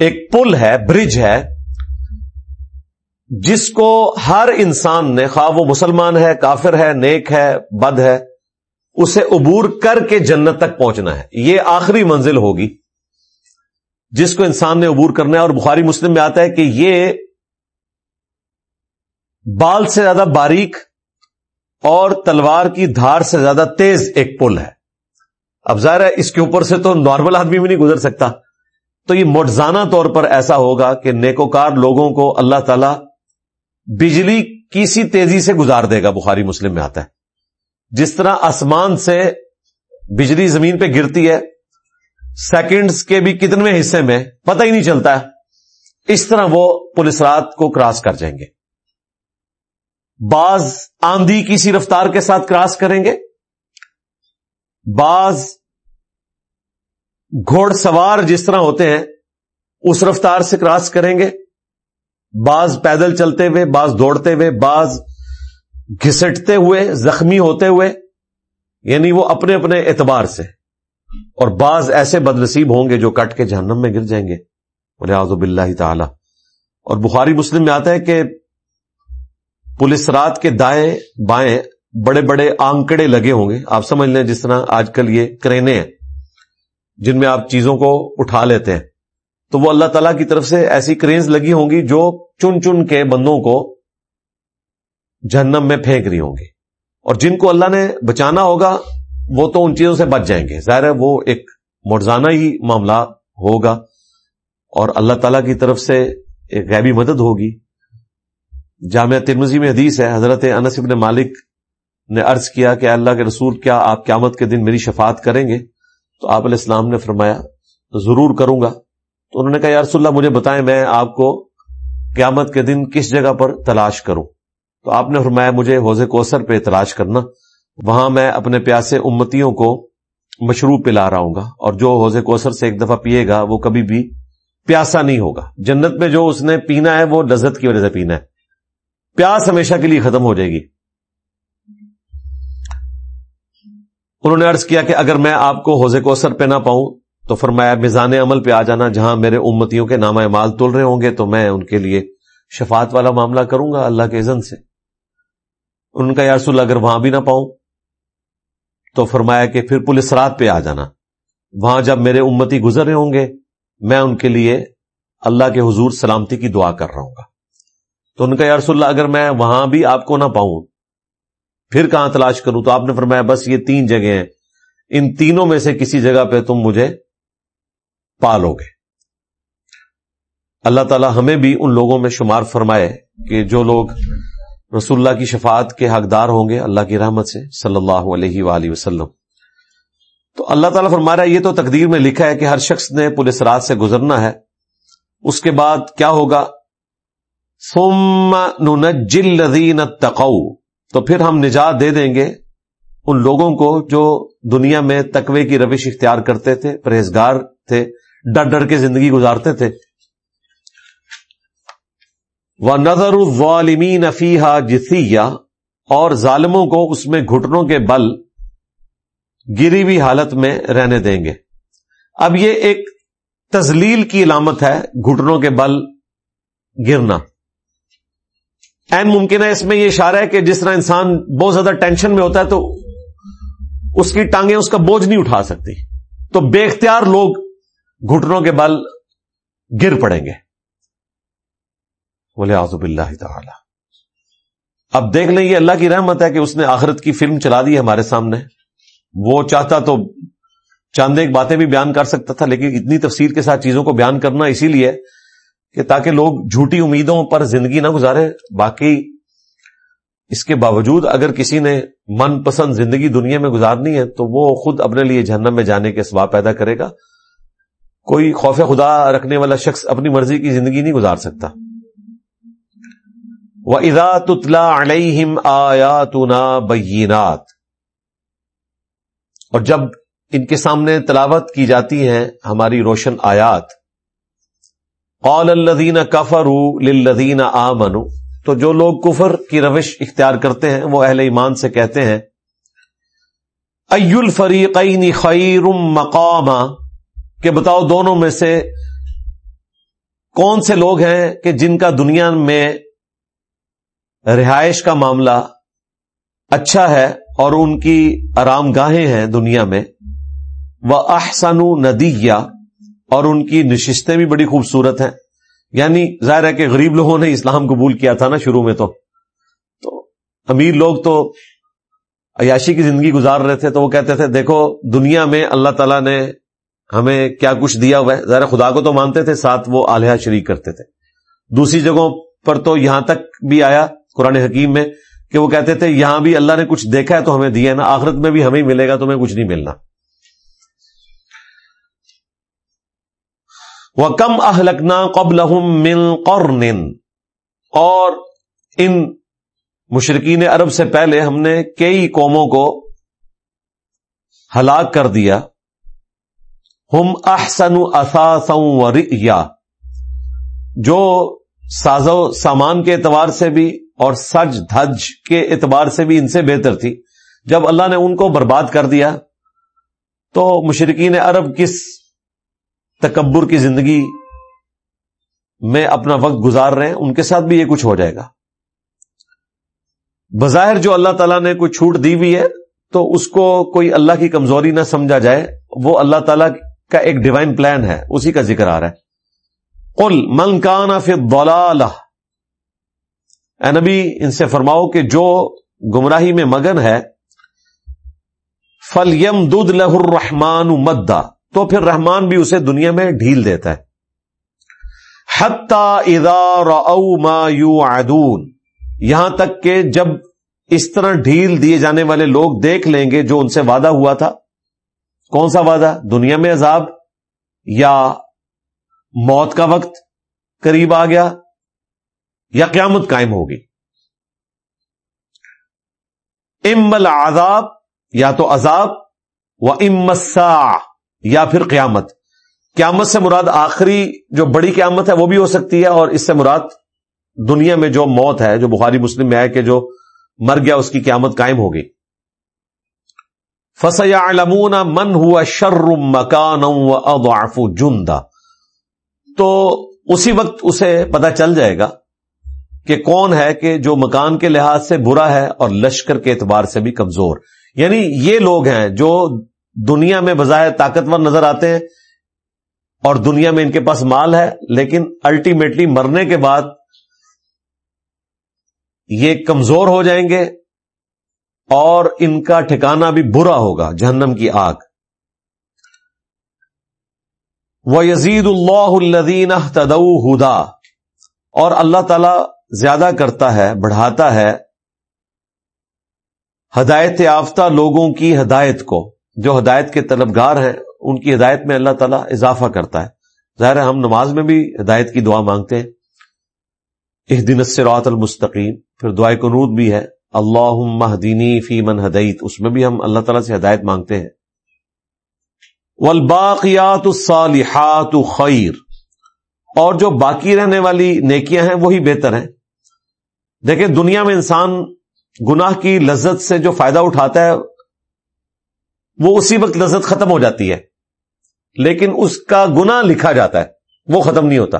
ایک پل ہے، برج ہے۔ جس کو ہر انسان نے خواہ وہ مسلمان ہے، کافر ہے، نیک ہے، بد ہے، اسے عبور کر کے جنت تک پہنچنا ہے۔ یہ آخری منزل ہوگی۔ جس کو انسان نے عبور کرنا ہے، اور بخاری مسلم میں آتا ہے کہ یہ بال سے زیادہ باریک اور تلوار کی دھار سے زیادہ تیز ایک پل ہے۔ اب ظاہر ہے، اس کے اوپر سے تو نارمل آدمی بھی نہیں گزر سکتا۔ تو یہ موٹزانہ طور پر ایسا ہوگا کہ نیکوکار لوگوں کو اللہ تعالی بجلی کسی تیزی سے گزار دے گا، بخاری مسلم میں آتا ہے۔ جس طرح آسمان سے بجلی زمین پہ گرتی ہے، سیکنڈز کے بھی کتنے حصے میں پتہ ہی نہیں چلتا ہے۔ اس طرح وہ پولیس رات کو کراس کر جائیں گے۔ بعض آندھی کسی رفتار کے ساتھ کراس کریں گے۔ بعض گھوڑ سوار جس طرح ہوتے ہیں، اس رفتار سے کراس کریں گے۔ بعض پیدل چلتے ہوئے، بعض دوڑتے ہوئے، بعض گھسٹتے ہوئے، زخمی ہوتے ہوئے یعنی وہ اپنے اپنے اعتبار سے۔ اور بعض ایسے بد نصیب ہوں گے جو کٹ کے جہنم میں گر جائیں گے۔ بولے آزب اللہ تعالی۔ اور بخاری مسلم میں آتا ہے کہ پولیس رات کے دائیں بائیں بڑے بڑے آنکڑے لگے ہوں گے۔ آپ سمجھ لیں جس طرح آج کل یہ کرینے ہیں، جن میں آپ چیزوں کو اٹھا لیتے ہیں۔ تو وہ اللہ تعالی کی طرف سے ایسی کرینز لگی ہوں گی جو چن چن کے بندوں کو جہنم میں پھینک رہی ہوں گی۔ اور جن کو اللہ نے بچانا ہوگا، وہ تو ان چیزوں سے بچ جائیں گے۔ ظاہر ہے وہ ایک مرزانہ ہی معاملہ ہوگا۔ اور اللہ تعالی کی طرف سے ایک غیبی مدد ہوگی۔ جامعہ ترمزی میں حدیث ہے، حضرت انس ابن مالک نے عرض کیا کہ اللہ کے رسول، کیا آپ قیامت کے دن میری شفاعت کریں گے؟ تو آپ علیہ السلام نے فرمایا، ضرور کروں گا۔ تو انہوں نے کہا، یا رسول اللہ، مجھے بتائیں، میں آپ کو قیامت کے دن کس جگہ پر تلاش کروں؟ تو آپ نے فرمایا، مجھے حوض کوثر پہ تلاش کرنا، وہاں میں اپنے پیاسے امتیوں کو مشروب پلا رہا ہوں گا، اور جو حوض کوثر سے ایک دفعہ پیے گا، وہ کبھی بھی پیاسا نہیں ہوگا۔ جنت میں جو اس نے پینا ہے، وہ لذت کی وجہ سے پینا ہے۔ پیاس ہمیشہ کے لیے ختم ہو جائے گی۔ انہوں نے ارض کیا کہ اگر میں آپ کو حوض کوثر پہ نہ پاؤں تو فرمایا، میزان عمل پہ آ جانا، جہاں میرے امتیوں کے نامہ مال تل رہے ہوں گے، تو میں ان کے لیے شفات والا معاملہ کروں گا اللہ کے عزن سے۔ ان کا یارس اگر وہاں بھی نہ پاؤں، تو فرمایا کہ پھر پولیس رات پہ آ جانا۔ وہاں جب میرے امتی گزر رہے ہوں گے، میں ان کے لیے اللہ کے حضور سلامتی کی دعا کر رہا ہوں گا۔ تو ان کا یارس اللہ، اگر میں وہاں بھی آپ کو نہ پاؤں، پھر کہاں تلاش کروں؟ تو آپ نے فرمایا، بس یہ تین جگہ ہیں۔ ان تینوں میں سے کسی جگہ پہ تم مجھے پالو گے۔ اللہ تعالی ہمیں بھی ان لوگوں میں شمار فرمائے کہ جو لوگ رسول اللہ کی شفاعت کے حقدار ہوں گے اللہ کی رحمت سے، صلی اللہ علیہ وآلہ وسلم۔ تو اللہ تعالیٰ فرما رہا ہے، یہ تو تقدیر میں لکھا ہے کہ ہر شخص نے پولیس رات سے گزرنا ہے۔ اس کے بعد کیا ہوگا؟ سم نجل تقو تو پھر ہم نجات دے دیں گے ان لوگوں کو جو دنیا میں تقوی کی روش اختیار کرتے تھے، پرہیزگار تھے۔ ڈر ڈر کے زندگی گزارتے تھے۔ وہ نظر الظالمین افیحا جسیہ اور ظالموں کو اس میں گھٹنوں کے بل گری ہوئی حالت میں رہنے دیں گے۔ اب یہ ایک تزلیل کی علامت ہے گھٹنوں کے بل گرنا۔ این ممکن ہے اس میں یہ اشارہ ہے کہ جس طرح انسان بہت زیادہ ٹینشن میں ہوتا ہے تو اس کی ٹانگیں اس کا بوجھ نہیں اٹھا سکتی۔ تو بے اختیار لوگ گھٹنوں کے بل گر پڑیں گے۔ بولے آزب اللہ تعالی اب دیکھ لیں، یہ اللہ کی رحمت ہے کہ اس نے آخرت کی فلم چلا دی ہمارے سامنے۔ وہ چاہتا تو چاند ایک باتیں بھی بیان کر سکتا تھا، لیکن اتنی تفصیل کے ساتھ چیزوں کو بیان کرنا اسی لیے کہ تاکہ لوگ جھوٹی امیدوں پر زندگی نہ گزارے۔ باقی اس کے باوجود اگر کسی نے من پسند زندگی دنیا میں گزارنی ہے، تو وہ خود اپنے لیے جہنم میں جانے کے سواب پیدا کرے گا۔ کوئی خوف خدا رکھنے والا شخص اپنی مرضی کی زندگی نہیں گزار سکتا۔ وہ ادا تتلا علیہم آیا بینات اور جب ان کے سامنے تلاوت کی جاتی ہے ہماری روشن آیات۔ قال الدین کفر للذین آمنوا۔ تو جو لوگ کفر کی روش اختیار کرتے ہیں، وہ اہل ایمان سے کہتے ہیں ای الفریقین خیر مقام کہ بتاؤ دونوں میں سے کون سے لوگ ہیں کہ جن کا دنیا میں رہائش کا معاملہ اچھا ہے اور ان کی آرام گاہیں ہیں دنیا میں؟ وہ احسن ندیہ اور ان کی نشستیں بھی بڑی خوبصورت ہیں۔ یعنی ظاہر ہے کہ غریب لوگوں نے اسلام قبول کیا تھا نا شروع میں تو۔ تو امیر لوگ تو عیاشی کی زندگی گزار رہے تھے تو وہ کہتے تھے، دیکھو دنیا میں اللہ تعالیٰ نے ہمیں کیا کچھ دیا ہوا ہے ظاہر خدا کو تو مانتے تھے، ساتھ وہ آلیہ شریک کرتے تھے۔ دوسری جگہوں پر تو یہاں تک بھی آیا قرآن حکیم میں کہ وہ کہتے تھے، یہاں بھی اللہ نے کچھ دیکھا ہے تو ہمیں دیا ہے نا، آخرت میں بھی ہمیں ملے گا تو ہمیں کچھ نہیں ملنا۔ وہ کم اہلکنا قبل مل اور ان مشرقین عرب سے پہلے ہم نے کئی قوموں کو ہلاک کر دیا۔ ہم احسن و جو ساز و سامان کے اعتبار سے بھی اور سج دھج کے اعتبار سے بھی ان سے بہتر تھی۔ جب اللہ نے ان کو برباد کر دیا، تو مشرقین عرب کس تکبر کی زندگی میں اپنا وقت گزار رہے ہیں، ان کے ساتھ بھی یہ کچھ ہو جائے گا۔ بظاہر جو اللہ تعالیٰ نے کوئی چھوٹ دی ہوئی ہے، تو اس کو کوئی اللہ کی کمزوری نہ سمجھا جائے، وہ اللہ تعالیٰ کا ایک ڈیوائن پلان ہے، اسی کا ذکر آ رہا ہے۔ قل من کانا فی اے نبی، ان سے فرماؤ کہ جو گمراہی میں مگن ہے فل یم دودھ لہ الرحمان مدا۔ تو پھر رحمان بھی اسے دنیا میں ڈھیل دیتا ہے۔ ما یو یہاں تک کہ جب اس طرح ڈھیل دیے جانے والے لوگ دیکھ لیں گے جو ان سے وعدہ ہوا تھا کون سا وعدہ؟ دنیا میں عذاب یا موت کا وقت قریب آ گیا یا قیامت قائم ہوگی؟ ام العذاب یا تو عذاب و امسا یا پھر قیامت۔ قیامت سے مراد آخری جو بڑی قیامت ہے وہ بھی ہو سکتی ہے اور اس سے مراد دنیا میں جو موت ہے، جو بخاری مسلم میں ہے کہ جو مر گیا اس کی قیامت قائم ہوگی۔ فسیا علمون من ہوا شر مکان اضعف جندا۔ تو اسی وقت اسے پتا چل جائے گا کہ کون ہے کہ جو مکان کے لحاظ سے برا ہے اور لشکر کے اعتبار سے بھی کمزور۔ یعنی یہ لوگ ہیں جو دنیا میں بظاہر طاقتور نظر آتے ہیں اور دنیا میں ان کے پاس مال ہے، لیکن الٹیمیٹلی مرنے کے بعد یہ کمزور ہو جائیں گے اور ان کا ٹھکانہ بھی برا ہوگا، جہنم کی آگ۔ وہ یزید اللہ الدین تدو ہدا اور اللہ تعالی زیادہ کرتا ہے، بڑھاتا ہے ہدایت یافتہ لوگوں کی ہدایت کو۔ جو ہدایت کے طلبگار ہیں، ان کی ہدایت میں اللہ تعالیٰ اضافہ کرتا ہے۔ ظاہر ہے، ہم نماز میں بھی ہدایت کی دعا مانگتے ہیں۔ اس دن سے المستقیم۔ پھر دعائے قنوت بھی ہے۔ اللہ مہدینی فی من ہدیت۔ اس میں بھی ہم اللہ تعالیٰ سے ہدایت مانگتے ہیں۔ والباقیات الصالحات خیر۔ اور جو باقی رہنے والی نیکیاں ہیں وہی بہتر ہیں۔ دیکھیں، دنیا میں انسان گناہ کی لذت سے جو فائدہ اٹھاتا ہے، وہ اسی وقت لذت ختم ہو جاتی ہے۔ لیکن اس کا گنا لکھا جاتا ہے، وہ ختم نہیں ہوتا۔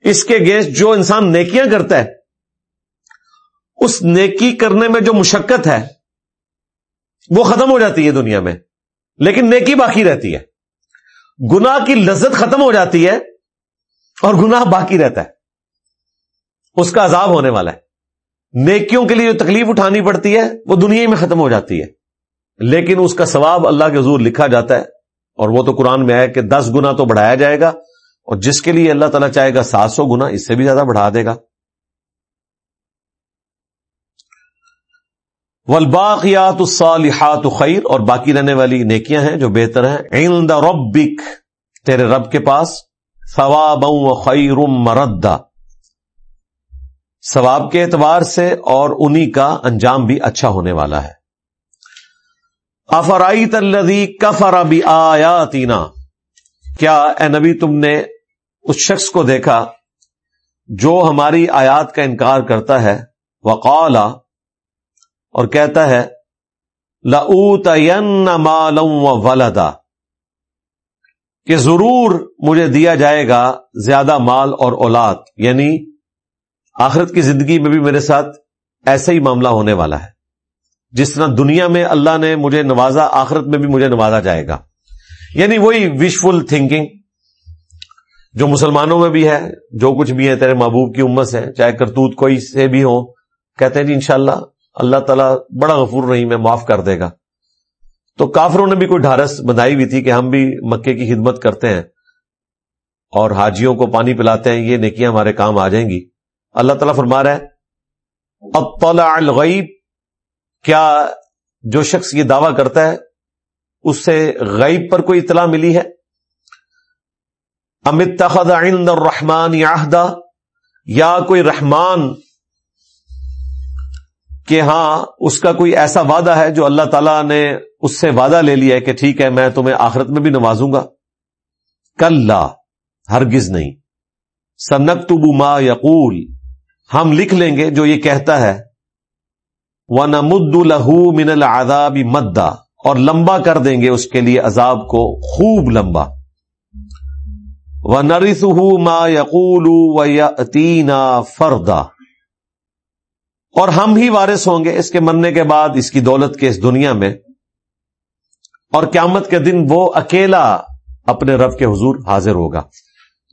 اس کے گیس جو انسان نیکیاں کرتا ہے اس نیکی کرنے میں جو مشقت ہے، وہ ختم ہو جاتی ہے دنیا میں۔ لیکن نیکی باقی رہتی ہے۔ گنا کی لذت ختم ہو جاتی ہے اور گناہ باقی رہتا ہے۔ اس کا عذاب ہونے والا ہے۔ نیکیوں کے لیے جو تکلیف اٹھانی پڑتی ہے، وہ دنیا میں ختم ہو جاتی ہے۔ لیکن اس کا ثواب اللہ کے حضور لکھا جاتا ہے۔ اور وہ تو قرآن میں ہے کہ دس گنا تو بڑھایا جائے گا۔ اور جس کے لیے اللہ تعالیٰ چاہے گا، سات سو گنا اس سے بھی زیادہ بڑھا دے گا۔ ولباقیات الصالحات خیر اور باقی رہنے والی نیکیاں ہیں جو بہتر ہیں۔ عند ربک، تیرے رب کے پاس ثواب خیر مردا۔ ثواب کے اعتبار سے اور انہی کا انجام بھی اچھا ہونے والا ہے۔ افرائی تلدی کفر ابھی آیا کیا اے نبی تم نے اس شخص کو دیکھا جو ہماری آیات کا انکار کرتا ہے؟ وقالا اور کہتا ہے لوت مالم و ولدا کہ ضرور مجھے دیا جائے گا زیادہ مال اور اولاد یعنی آخرت کی زندگی میں بھی میرے ساتھ ایسا ہی معاملہ ہونے والا ہے، جس طرح دنیا میں اللہ نے مجھے نوازا، آخرت میں بھی مجھے نوازا جائے گا۔ یعنی وہی وشفل تھنکنگ جو مسلمانوں میں بھی ہے، جو کچھ بھی ہے، تیرے محبوب کی امت سے، چاہے کرتوت کوئی سے بھی ہو، کہتے ہیں جی انشاءاللہ اللہ تعالیٰ بڑا غفور رہی میں معاف کر دے گا۔ تو کافروں نے بھی کوئی ڈھارس بنائی ہوئی تھی کہ ہم بھی مکے کی خدمت کرتے ہیں اور حاجیوں کو پانی پلاتے ہیں، یہ نیکیاں ہمارے کام آ جائیں گی۔ اللہ تعالیٰ فرما رہا ہے، اطلع الغیب۔ کیا جو شخص یہ دعویٰ کرتا ہے، اس سے غیب پر کوئی اطلاع ملی ہے؟ امت تخد عند الرحمان یاہدہ یا کوئی رحمان کہ ہاں اس کا کوئی ایسا وعدہ ہے جو اللہ تعالی نے اس سے وعدہ لے لیا ہے کہ ٹھیک ہے، میں تمہیں آخرت میں بھی نوازوں گا۔ کل ہرگز نہیں۔ سنک ما یقول۔ ہم لکھ لیں گے جو یہ کہتا ہے۔ وہ نمد لہو من العذاب مدا۔ اور لمبا کر دیں گے اس کے لیے عذاب کو خوب لمبا۔ وہ نرس ما یقول و فردا۔ اور ہم ہی وارث ہوں گے اس کے مرنے کے بعد، اس کی دولت کے اس دنیا میں۔ اور قیامت کے دن وہ اکیلا اپنے رب کے حضور حاضر ہوگا۔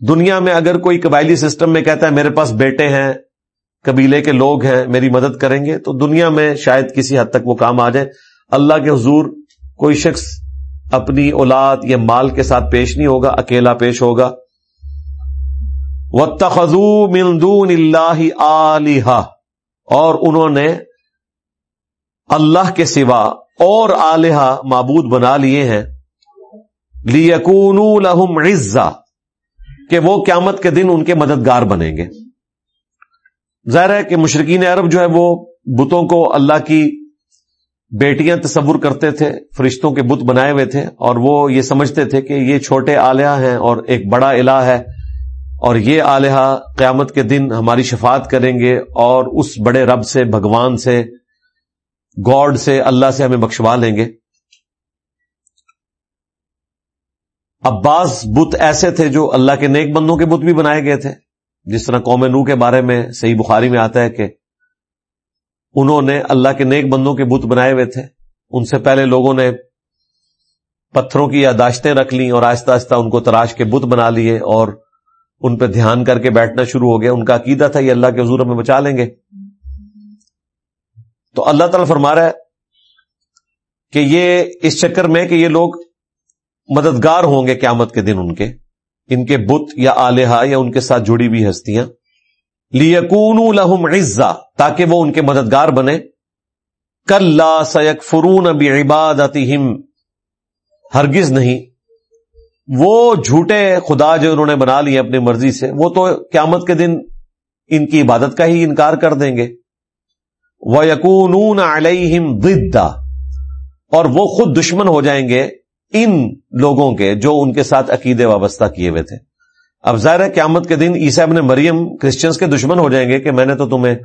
دنیا میں اگر کوئی قبائلی سسٹم میں کہتا ہے، میرے پاس بیٹے ہیں، قبیلے کے لوگ ہیں، میری مدد کریں گے، تو دنیا میں شاید کسی حد تک وہ کام آ جائے۔ اللہ کے حضور کوئی شخص اپنی اولاد یا مال کے ساتھ پیش نہیں ہوگا، اکیلا پیش ہوگا۔ و تخذو ملدون اللہ علیہ اور انہوں نے اللہ کے سوا اور آلیہ معبود بنا لیے ہیں۔ لیکون لہم عزا کہ وہ قیامت کے دن ان کے مددگار بنیں گے۔ ظاہر ہے کہ مشرقین عرب جو ہے وہ بتوں کو اللہ کی بیٹیاں تصور کرتے تھے، فرشتوں کے بت بنائے ہوئے تھے، اور وہ یہ سمجھتے تھے کہ یہ چھوٹے آلیہ ہیں اور ایک بڑا الہ ہے۔ اور یہ آلیہ قیامت کے دن ہماری شفاعت کریں گے اور اس بڑے رب سے، بھگوان سے، گاڈ سے، اللہ سے ہمیں بخشوا لیں گے۔ عباس بت ایسے تھے جو اللہ کے نیک بندوں کے بت بھی بنائے گئے تھے۔ جس طرح قوم نو کے بارے میں صحیح بخاری میں آتا ہے کہ انہوں نے اللہ کے نیک بندوں کے بت بنائے ہوئے تھے۔ ان سے پہلے لوگوں نے پتھروں کی یاداشتیں رکھ لی اور آہستہ آہستہ ان کو تراش کے بت بنا لیے اور ان پہ دھیان کر کے بیٹھنا شروع ہو گیا، ان کا عقیدہ تھا، یہ اللہ کے حضور میں بچا لیں گے۔ تو اللہ تعالی فرما رہا ہے کہ یہ اس چکر میں کہ یہ لوگ مددگار ہوں گے قیامت کے دن ان کے ان کے بت یا آلیہ یا ان کے ساتھ جڑی ہوئی ہستیاں۔ لیکون لہم عزا، تاکہ وہ ان کے مددگار بنے کل سیک فرون ابھی عبادت ہرگز نہیں۔ وہ جھوٹے خدا جو انہوں نے بنا لیے اپنی مرضی سے، وہ تو قیامت کے دن ان کی عبادت کا ہی انکار کر دیں گے۔ وہ یقون علیہم ضدا۔ اور وہ خود دشمن ہو جائیں گے ان لوگوں کے جو ان کے ساتھ عقیدے وابستہ کیے ہوئے تھے۔ اب ظاہر ہے قیامت کے دن عیسیٰ ابن مریم کرسچنس کے دشمن ہو جائیں گے کہ میں نے تو تمہیں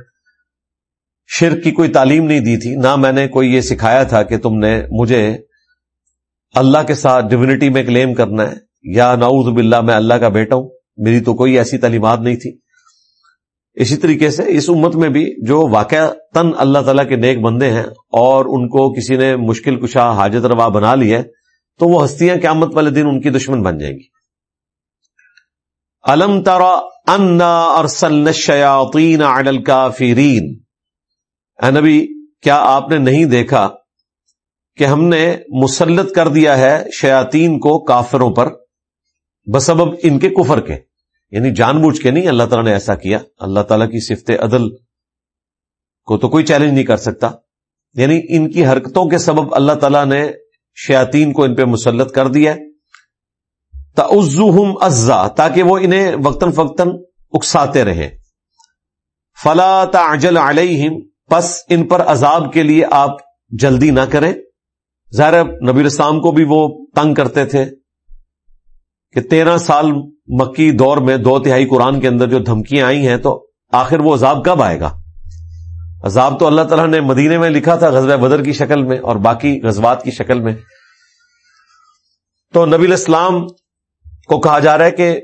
شرک کی کوئی تعلیم نہیں دی تھی، نہ میں نے کوئی یہ سکھایا تھا کہ تم نے مجھے اللہ کے ساتھ ڈیونٹی میں کلیم کرنا ہے. یا نعوذ باللہ، میں اللہ کا بیٹا ہوں. میری تو کوئی ایسی تعلیمات نہیں تھی. اسی طریقے سے اس امت میں بھی جو واقع تن اللہ تعالیٰ کے نیک بندے ہیں اور ان کو کسی نے مشکل کشا حاجت روا بنا لی ہے، تو وہ ہستیاں قیامت والے دن ان کی دشمن بن جائیں گی. الم ترا انا ارسل شیاطین عدل کافرین اے نبی، کیا آپ نے نہیں دیکھا کہ ہم نے مسلط کر دیا ہے شیاطین کو کافروں پر، بسبب ان کے کفر کے۔ یعنی جان بوجھ کے نہیں، اللہ تعالیٰ نے ایسا کیا۔ اللہ تعالیٰ کی صفت عدل کو تو کوئی چیلنج نہیں کر سکتا۔ یعنی ان کی حرکتوں کے سبب اللہ تعالیٰ نے شیاتین کو ان پہ مسلط کر دیا تزم ازا تاکہ وہ انہیں وقتاً فوقتاً اکساتے رہیں۔ فلا تجل علیہم، پس ان پر عذاب کے لیے آپ جلدی نہ کریں۔ ظاہر نبی السلام کو بھی وہ تنگ کرتے تھے کہ تیرہ سال مکی دور میں دو تہائی قرآن کے اندر جو دھمکیاں آئی ہیں تو آخر وہ عذاب کب آئے گا؟ عذاب تو اللہ تعالیٰ نے مدینے میں لکھا تھا، غزوہ بدر کی شکل میں اور باقی غزوات کی شکل میں۔ تو نبی الاسلام کو کہا جا رہا ہے کہ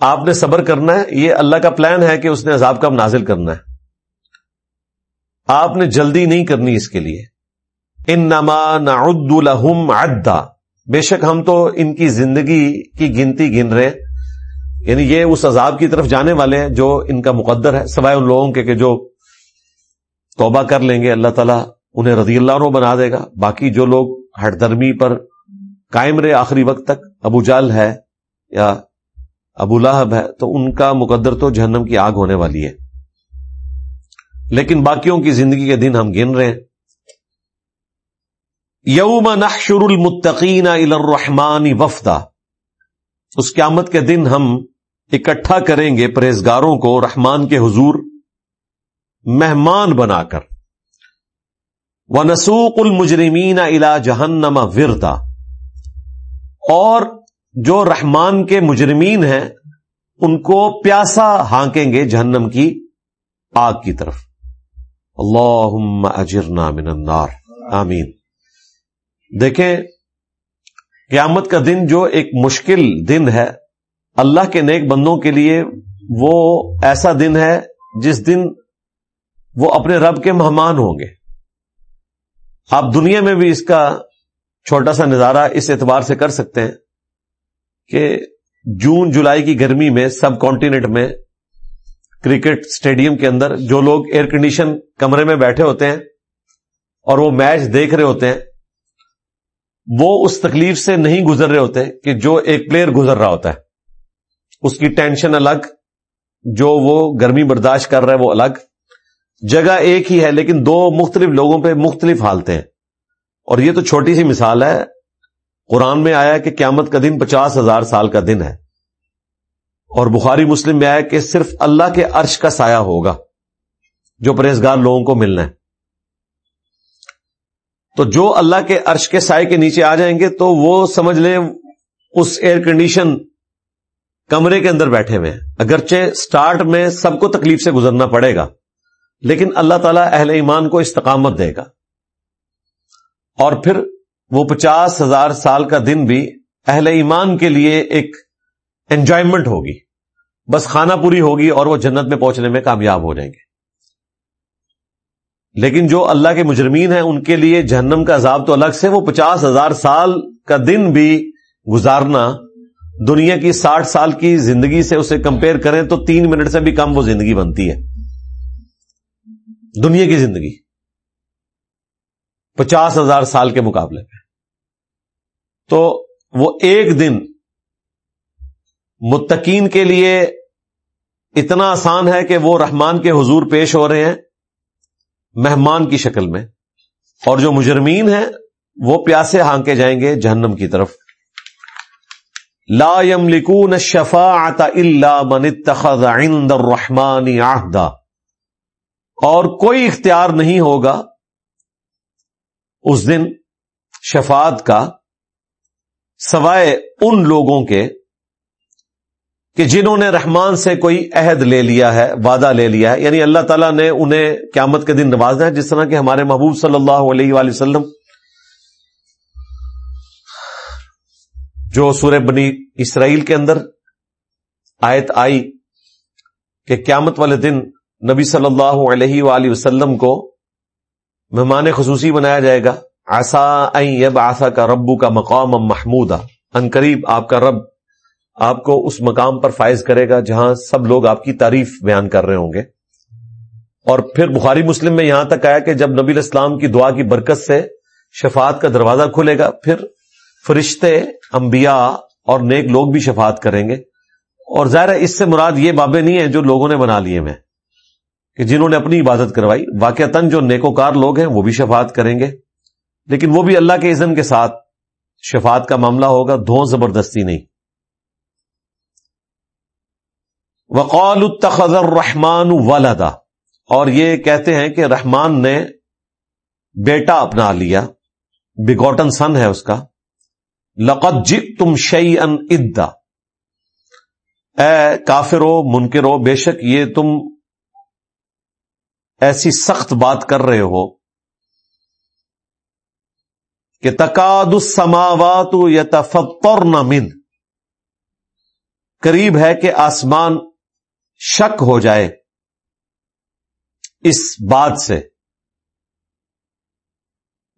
آپ نے صبر کرنا ہے، یہ اللہ کا پلان ہے کہ اس نے عذاب کب نازل کرنا ہے۔ آپ نے جلدی نہیں کرنی اس کے لیے۔ ان نما نعد الحم ادا بے شک ہم تو ان کی زندگی کی گنتی گن رہے ہیں۔ یعنی یہ اس عذاب کی طرف جانے والے ہیں جو ان کا مقدر ہے، سوائے ان لوگوں کے کہ جو توبہ کر لیں گے، اللہ تعالیٰ انہیں رضی اللہ عنہ بنا دے گا۔ باقی جو لوگ ہٹ درمی پر قائم رہے آخری وقت تک، ابو جال ہے یا ابو لہب ہے، تو ان کا مقدر تو جہنم کی آگ ہونے والی ہے۔ لیکن باقیوں کی زندگی کے دن ہم گن رہے ہیں۔ یوم نحشر المتقین الرحمان وفدا۔ اس قیامت کے دن ہم اکٹھا کریں گے پرہیزگاروں کو رحمان کے حضور مہمان بنا کر۔ وہ نسوق المجرمین الا جہنم وردا۔ اور جو رحمان کے مجرمین ہیں، ان کو پیاسا ہانکیں گے جہنم کی آگ کی طرف۔ اللہ اجرنا من النار۔ آمین۔ دیکھیں، قیامت کا دن جو ایک مشکل دن ہے، اللہ کے نیک بندوں کے لیے وہ ایسا دن ہے جس دن وہ اپنے رب کے مہمان ہوں گے۔ آپ دنیا میں بھی اس کا چھوٹا سا نظارہ اس اعتبار سے کر سکتے ہیں کہ جون، جولائی کی گرمی میں، سب کانٹیننٹ میں، کرکٹ اسٹیڈیم کے اندر جو لوگ ایئر کنڈیشن کمرے میں بیٹھے ہوتے ہیں اور وہ میچ دیکھ رہے ہوتے ہیں وہ اس تکلیف سے نہیں گزر رہے ہوتے کہ جو ایک پلیئر گزر رہا ہوتا ہے۔ اس کی ٹینشن الگ، جو وہ گرمی برداشت کر رہا ہے وہ الگ۔ جگہ ایک ہی ہے، لیکن دو مختلف لوگوں پہ مختلف حالتیں ہیں۔ اور یہ تو چھوٹی سی مثال ہے۔ قرآن میں آیا کہ قیامت کا دن پچاس ہزار سال کا دن ہے۔ اور بخاری مسلم میں آیا کہ صرف اللہ کے عرش کا سایہ ہوگا جو پرہیزگار لوگوں کو ملنا ہے۔ تو جو اللہ کے عرش کے سائے کے نیچے آ جائیں گے تو وہ سمجھ لیں اس ایئر کنڈیشن کمرے کے اندر بیٹھے ہوئے اگرچہ سٹارٹ میں سب کو تکلیف سے گزرنا پڑے گا، لیکن اللہ تعالیٰ اہل ایمان کو استقامت دے گا۔ اور پھر وہ پچاس ہزار سال کا دن بھی اہل ایمان کے لیے ایک انجوائمنٹ ہوگی۔ بس کھانا پوری ہوگی اور وہ جنت میں پہنچنے میں کامیاب ہو جائیں گے۔ لیکن جو اللہ کے مجرمین ہیں ان کے لیے جہنم کا عذاب تو الگ سے، وہ پچاس ہزار سال کا دن بھی گزارنا، دنیا کی ساٹھ سال کی زندگی سے اسے کمپیئر کریں تو تین منٹ سے بھی کم وہ زندگی بنتی ہے۔ دنیا کی زندگی۔ پچاس ہزار سال کے مقابلے میں۔ تو وہ ایک دن متقین کے لیے اتنا آسان ہے کہ وہ رحمان کے حضور پیش ہو رہے ہیں۔ مہمان کی شکل میں، اور جو مجرمین ہیں، وہ پیاسے ہانکے جائیں گے جہنم کی طرف۔ لا يملكون الشفاعة الا من اتخذ عند الرحمن عهدا اور کوئی اختیار نہیں ہوگا اس دن شفاعت کا، سوائے ان لوگوں کے کہ جنہوں نے رحمان سے کوئی عہد لے لیا ہے، وعدہ لے لیا ہے یعنی اللہ تعالیٰ نے انہیں قیامت کے دن نوازنا ہے، جس طرح کہ ہمارے محبوب صلی اللہ علیہ وآلہ وسلم جو سورہ بنی اسرائیل کے اندر آیت آئی کہ قیامت والے دن نبی صلی اللہ علیہ وآلہ وسلم کو مہمان خصوصی بنایا جائے گا۔ آسا آسا کا ربو کا مقام محمود ان قریب آپ کا رب آپ کو اس مقام پر فائز کرے گا جہاں سب لوگ آپ کی تعریف بیان کر رہے ہوں گے۔ اور پھر بخاری مسلم میں یہاں تک آیا کہ جب نبی الاسلام کی دعا کی برکت سے شفاعت کا دروازہ کھلے گا، پھر فرشتے، انبیاء اور نیک لوگ بھی شفاعت کریں گے۔ اور ظاہر اس سے مراد یہ بابے نہیں ہیں جو لوگوں نے بنا لیے میں کہ جنہوں نے اپنی عبادت کروائی۔ واقع جو نیکوکار لوگ ہیں وہ بھی شفاعت کریں گے۔ لیکن وہ بھی اللہ کے عزن کے ساتھ شفاعت کا معاملہ ہوگا دھو زبردستی نہیں۔ وقال التخذ الرحمان ولدا۔ اور یہ کہتے ہیں کہ رحمان نے بیٹا اپنا لیا بگوٹن سن ہے اس کا۔ لقد جی تم شعی ان ادا اے کافرو منکرو بے شک یہ تم ایسی سخت بات کر رہے ہو کہ تقاد السماوات یتفطرن من۔ قریب ہے کہ آسمان شک ہو جائے اس بات سے۔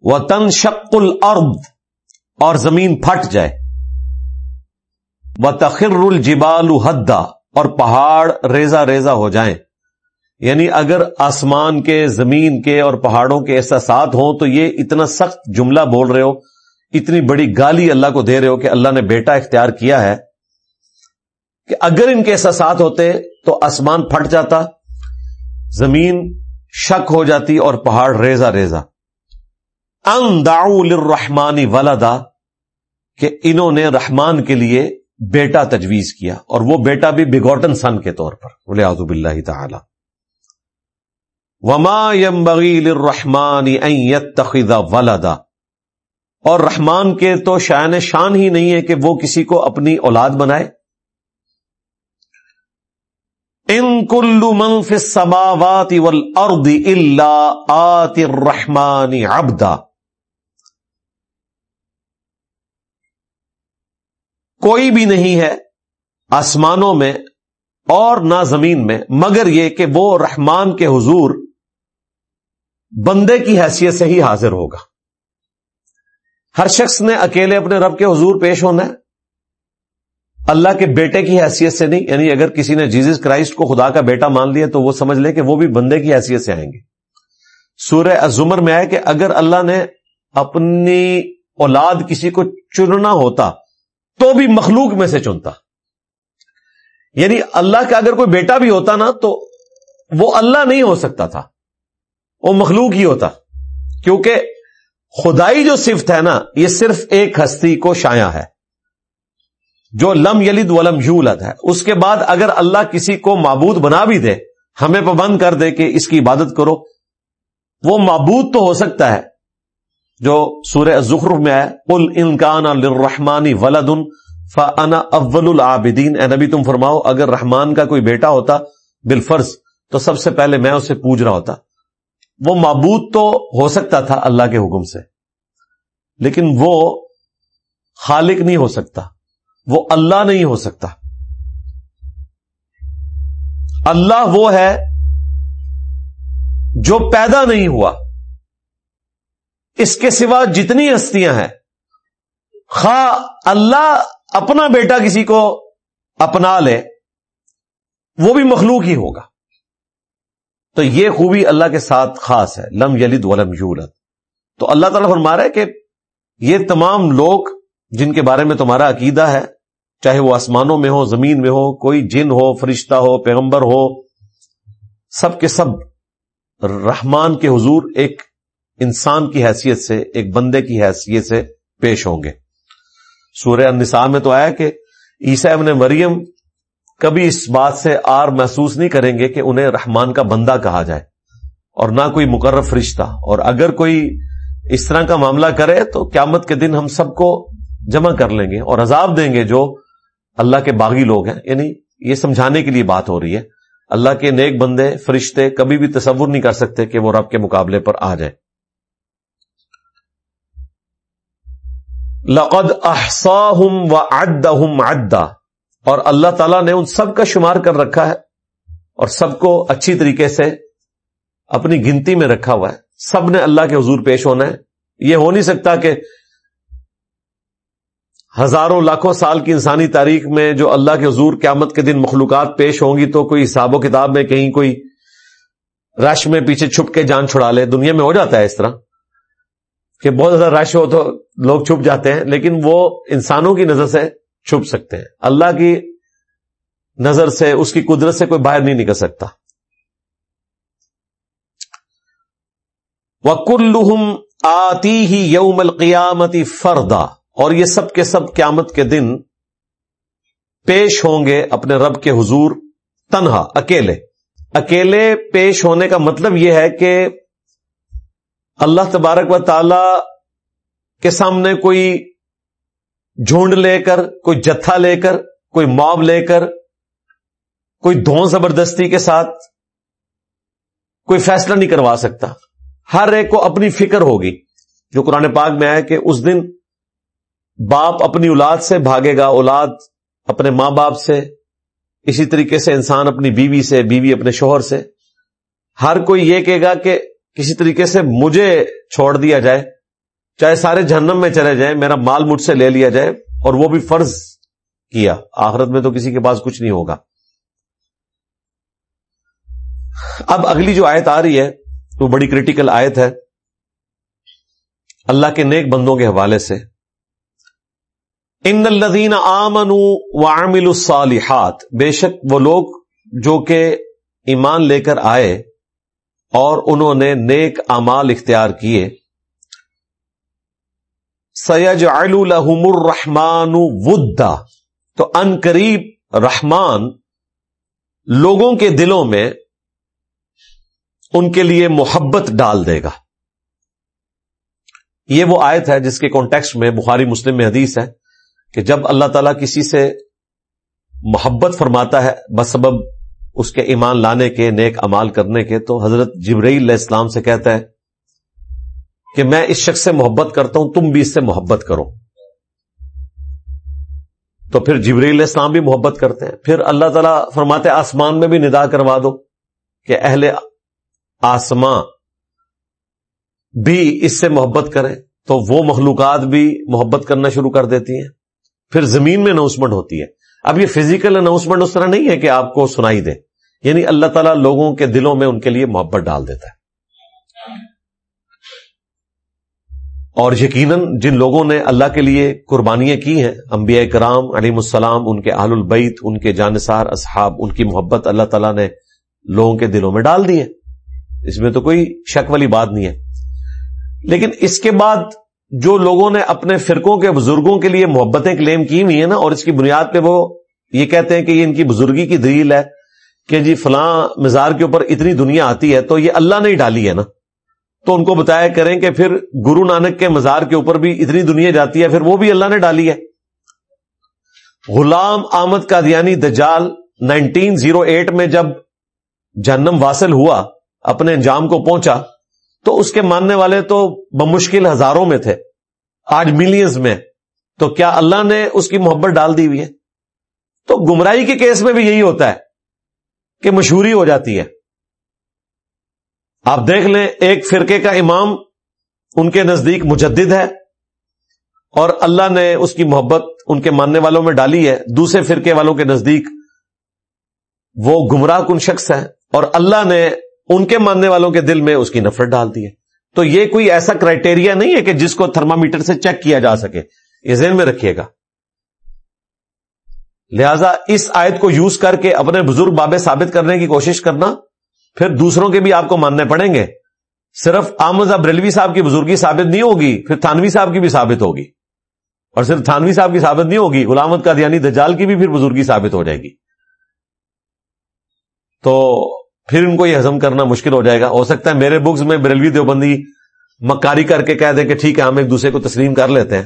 وہ تن شک الارض اور زمین پھٹ جائے۔ وہ تخر الجبال حدا، اور پہاڑ ریزا ریزا ہو جائیں۔ یعنی اگر آسمان کے، زمین کے اور پہاڑوں کے احساسات ہوں تو یہ اتنا سخت جملہ بول رہے ہو، اتنی بڑی گالی اللہ کو دے رہے ہو کہ اللہ نے بیٹا اختیار کیا ہے۔ کہ اگر ان کے احساسات ہوتے تو آسمان پھٹ جاتا، زمین شک ہو جاتی اور پہاڑ ریزا ریزا ان داؤ لرحمانی ولدا، کہ انہوں نے رحمان کے لیے بیٹا تجویز کیا، اور وہ بیٹا بھی بگوٹن سن کے طور پر۔ بولے آزب اللہ تعالی۔ وما یم بغیل رحمانی تخیدہ ولدا۔ اور رحمان کے تو شائن شان ہی نہیں ہے کہ وہ کسی کو اپنی اولاد بنائے۔ ان کلو منف سماوات والارض الا آت الرحمن عبدا۔ کوئی بھی نہیں ہے آسمانوں میں اور نہ زمین میں، مگر یہ کہ وہ رحمان کے حضور بندے کی حیثیت سے ہی حاضر ہوگا۔ ہر شخص نے اکیلے اپنے رب کے حضور پیش ہونا ہے۔ اللہ کے بیٹے کی حیثیت سے نہیں یعنی اگر کسی نے جیزس کرائسٹ کو خدا کا بیٹا مان لیا تو وہ سمجھ لے کہ وہ بھی بندے کی حیثیت سے آئیں گے۔ سورہ ازمر میں آئے کہ اگر اللہ نے اپنی اولاد کسی کو چننا ہوتا تو بھی مخلوق میں سے چنتا۔ یعنی اللہ کا اگر کوئی بیٹا بھی ہوتا نا تو وہ اللہ نہیں ہو سکتا تھا، وہ مخلوق ہی ہوتا۔ کیونکہ خدائی جو صفت ہے نا، یہ صرف ایک ہستی کو شایا ہے۔ جو لم یلد ولم یولد ہے، اس کے بعد اگر اللہ کسی کو معبود بنا بھی دے، ہمیں پابند کر دے کہ اس کی عبادت کرو، وہ معبود تو ہو سکتا ہے۔ جو سورہ زخرف میں ہے کل انکان الرحمانی ولادن فنا اول العابدین۔ اے نبی، تم فرماؤ، اگر رحمان کا کوئی بیٹا ہوتا بالفرض، تو سب سے پہلے میں اسے پوج رہا ہوتا۔ وہ معبود تو ہو سکتا تھا اللہ کے حکم سے، لیکن وہ خالق نہیں ہو سکتا۔ وہ اللہ نہیں ہو سکتا۔ اللہ وہ ہے جو پیدا نہیں ہوا۔ اس کے سوا جتنی ہستیاں ہیں۔ خواہ اللہ اپنا بیٹا کسی کو اپنا لے، وہ بھی مخلوق ہی ہوگا۔ تو یہ خوبی اللہ کے ساتھ خاص ہے۔ لم یلد ولم یولد۔ تو اللہ تعالیٰ فرما رہا ہے کہ یہ تمام لوگ جن کے بارے میں تمہارا عقیدہ ہے، چاہے وہ آسمانوں میں ہو، زمین میں ہو، کوئی جن ہو، فرشتہ ہو، پیغمبر ہو، سب کے سب رحمان کے حضور ایک انسان کی حیثیت سے، ایک بندے کی حیثیت سے پیش ہوں گے۔ سورہ النساء میں تو آیا کہ عیسیٰ ابن مریم کبھی اس بات سے آر محسوس نہیں کریں گے کہ انہیں رحمان کا بندہ کہا جائے اور نہ کوئی مقرر فرشتہ۔ اور اگر کوئی اس طرح کا معاملہ کرے تو قیامت کے دن ہم سب کو جمع کر لیں گے اور عذاب دیں گے جو اللہ کے باغی لوگ ہیں۔ یعنی یہ سمجھانے کے لیے بات ہو رہی ہے۔ اللہ کے نیک بندے، فرشتے کبھی بھی تصور نہیں کر سکتے کہ وہ رب کے مقابلے پر آ جائے لقد احصاهم وعدهم عدا اور اللہ تعالیٰ نے ان سب کا شمار کر رکھا ہے اور سب کو اچھی طریقے سے اپنی گنتی میں رکھا ہوا ہے۔ سب نے اللہ کے حضور پیش ہونا ہے۔ یہ ہو نہیں سکتا کہ ہزاروں لاکھوں سال کی انسانی تاریخ میں جو اللہ کے حضور قیامت کے دن مخلوقات پیش ہوں گی تو کوئی حساب و کتاب میں کہیں کوئی رش میں پیچھے چھپ کے جان چھڑا لے۔ دنیا میں ہو جاتا ہے اس طرح کہ بہت زیادہ رش ہو تو لوگ چھپ جاتے ہیں، لیکن وہ انسانوں کی نظر سے چھپ سکتے ہیں۔ اللہ کی نظر سے، اس کی قدرت سے کوئی باہر نہیں نکل سکتا۔ وکلحم آتی ہی یوم القیامتی فردا۔ اور یہ سب کے سب قیامت کے دن پیش ہوں گے اپنے رب کے حضور تنہا، اکیلے۔ اکیلے پیش ہونے کا مطلب یہ ہے کہ اللہ تبارک و تعالی کے سامنے کوئی جھونڈ لے کر، کوئی جتھا لے کر، کوئی موب لے کر، کوئی دھو زبردستی کے ساتھ کوئی فیصلہ نہیں کروا سکتا۔ ہر ایک کو اپنی فکر ہوگی۔ جو قرآن پاک میں آئے کہ اس دن باپ اپنی اولاد سے بھاگے گا، اولاد اپنے ماں باپ سے، اسی طریقے سے انسان اپنی بیوی سے، بیوی اپنے شوہر سے۔ ہر کوئی یہ کہے گا کہ کسی طریقے سے مجھے چھوڑ دیا جائے، چاہے سارے جہنم میں چلے جائیں، میرا مال مجھ سے لے لیا جائے اور وہ بھی فرض کیا۔ آخرت میں تو کسی کے پاس کچھ نہیں ہوگا۔ اب اگلی جو آیت آ رہی ہے، وہ بڑی کریٹیکل آیت ہے۔ اللہ کے نیک بندوں کے حوالے سے۔ ان الدین آمن وعمل الصالحات بے شک وہ لوگ جو کہ ایمان لے کر آئے اور انہوں نے نیک امال اختیار کیے سیج الحم الرحمان ودا۔ تو ان قریب رحمان لوگوں کے دلوں میں ان کے لیے محبت ڈال دے گا۔ یہ وہ آیت ہے جس کے کانٹیکس میں بخاری مسلم میں حدیث ہے۔ کہ جب اللہ تعالیٰ کسی سے محبت فرماتا ہے بسبب اس کے ایمان لانے کے، نیک امال کرنے کے، تو حضرت جبرئی علیہ السلام سے کہتا ہے کہ میں اس شخص سے محبت کرتا ہوں، تم بھی اس سے محبت کرو۔ تو پھر جبری علیہ السلام بھی محبت کرتے ہیں۔ پھر اللہ تعالیٰ فرماتے آسمان میں بھی ندا کروا دو کہ اہل آسماں بھی اس سے محبت کریں۔ تو وہ مخلوقات بھی محبت کرنا شروع کر دیتی ہیں۔ پھر زمین میں اناؤنسمنٹ ہوتی ہے۔ اب یہ فزیکل اناؤنسمنٹ اس طرح نہیں ہے کہ آپ کو سنائی دے۔ یعنی اللہ تعالیٰ لوگوں کے دلوں میں ان کے لیے محبت ڈال دیتا ہے۔ اور یقیناً جن لوگوں نے اللہ کے لیے قربانیاں کی ہیں، انبیاء کرام علیم السلام، ان کے اہل البیت، ان کے جانصار اصحاب، ان کی محبت اللہ تعالیٰ نے لوگوں کے دلوں میں ڈال دی ہے۔ اس میں تو کوئی شک والی بات نہیں ہے۔ لیکن اس کے بعد جو لوگوں نے اپنے فرقوں کے بزرگوں کے لیے محبتیں کلیم کی ہوئی ہیں نا، اور اس کی بنیاد پہ وہ یہ کہتے ہیں کہ یہ ان کی بزرگی کی دلیل ہے کہ جی فلاں مزار کے اوپر اتنی دنیا آتی ہے تو یہ اللہ نے ہی ڈالی ہے نا۔ تو ان کو بتایا کریں کہ پھر گرو نانک کے مزار کے اوپر بھی اتنی دنیا جاتی ہے، پھر وہ بھی اللہ نے ڈالی ہے۔ غلام آمد قادیانی دجال نائنٹین زیرو ایٹ میں جب جنم واصل ہوا، اپنے انجام کو پہنچا تو اس کے ماننے والے تو بمشکل ہزاروں میں تھے آج ملینز میں۔ تو کیا اللہ نے اس کی محبت ڈال دی ہوئی ہے؟ تو گمراہی کے کیس میں بھی یہی ہوتا ہے کہ مشہوری ہو جاتی ہے۔ آپ دیکھ لیں، ایک فرقے کا امام ان کے نزدیک مجدد ہے اور اللہ نے اس کی محبت ان کے ماننے والوں میں ڈالی ہے۔ دوسرے فرقے والوں کے نزدیک وہ گمراہ کن شخص ہے اور اللہ نے ان کے ماننے والوں کے دل میں اس کی نفرت ڈال دی ہے۔ تو یہ کوئی ایسا کرائٹیریا نہیں ہے کہ جس کو تھرمامیٹر سے چیک کیا جا سکے۔ یہ ذہن میں رکھیے گا۔ لہذا اس آیت کو یوز کر کے اپنے بزرگ بابے ثابت کرنے کی کوشش کرنا، پھر دوسروں کے بھی آپ کو ماننے پڑیں گے۔ صرف آمزہ بریلوی صاحب کی بزرگی ثابت نہیں ہوگی، پھر تھانوی صاحب کی بھی ثابت ہوگی۔ اور صرف تھانوی صاحب کی ثابت نہیں ہوگی، غلامت کا دیانی دجال کی بھی پھر بزرگی ثابت ہو جائے گی۔ تو پھر ان کو یہ ہزم کرنا مشکل ہو جائے گا۔ ہو سکتا ہے میرے بکس میں بریلوی دیوبندی مکاری کر کے کہہ دیں کہ ٹھیک ہے، ہم ایک دوسرے کو تسلیم کر لیتے ہیں۔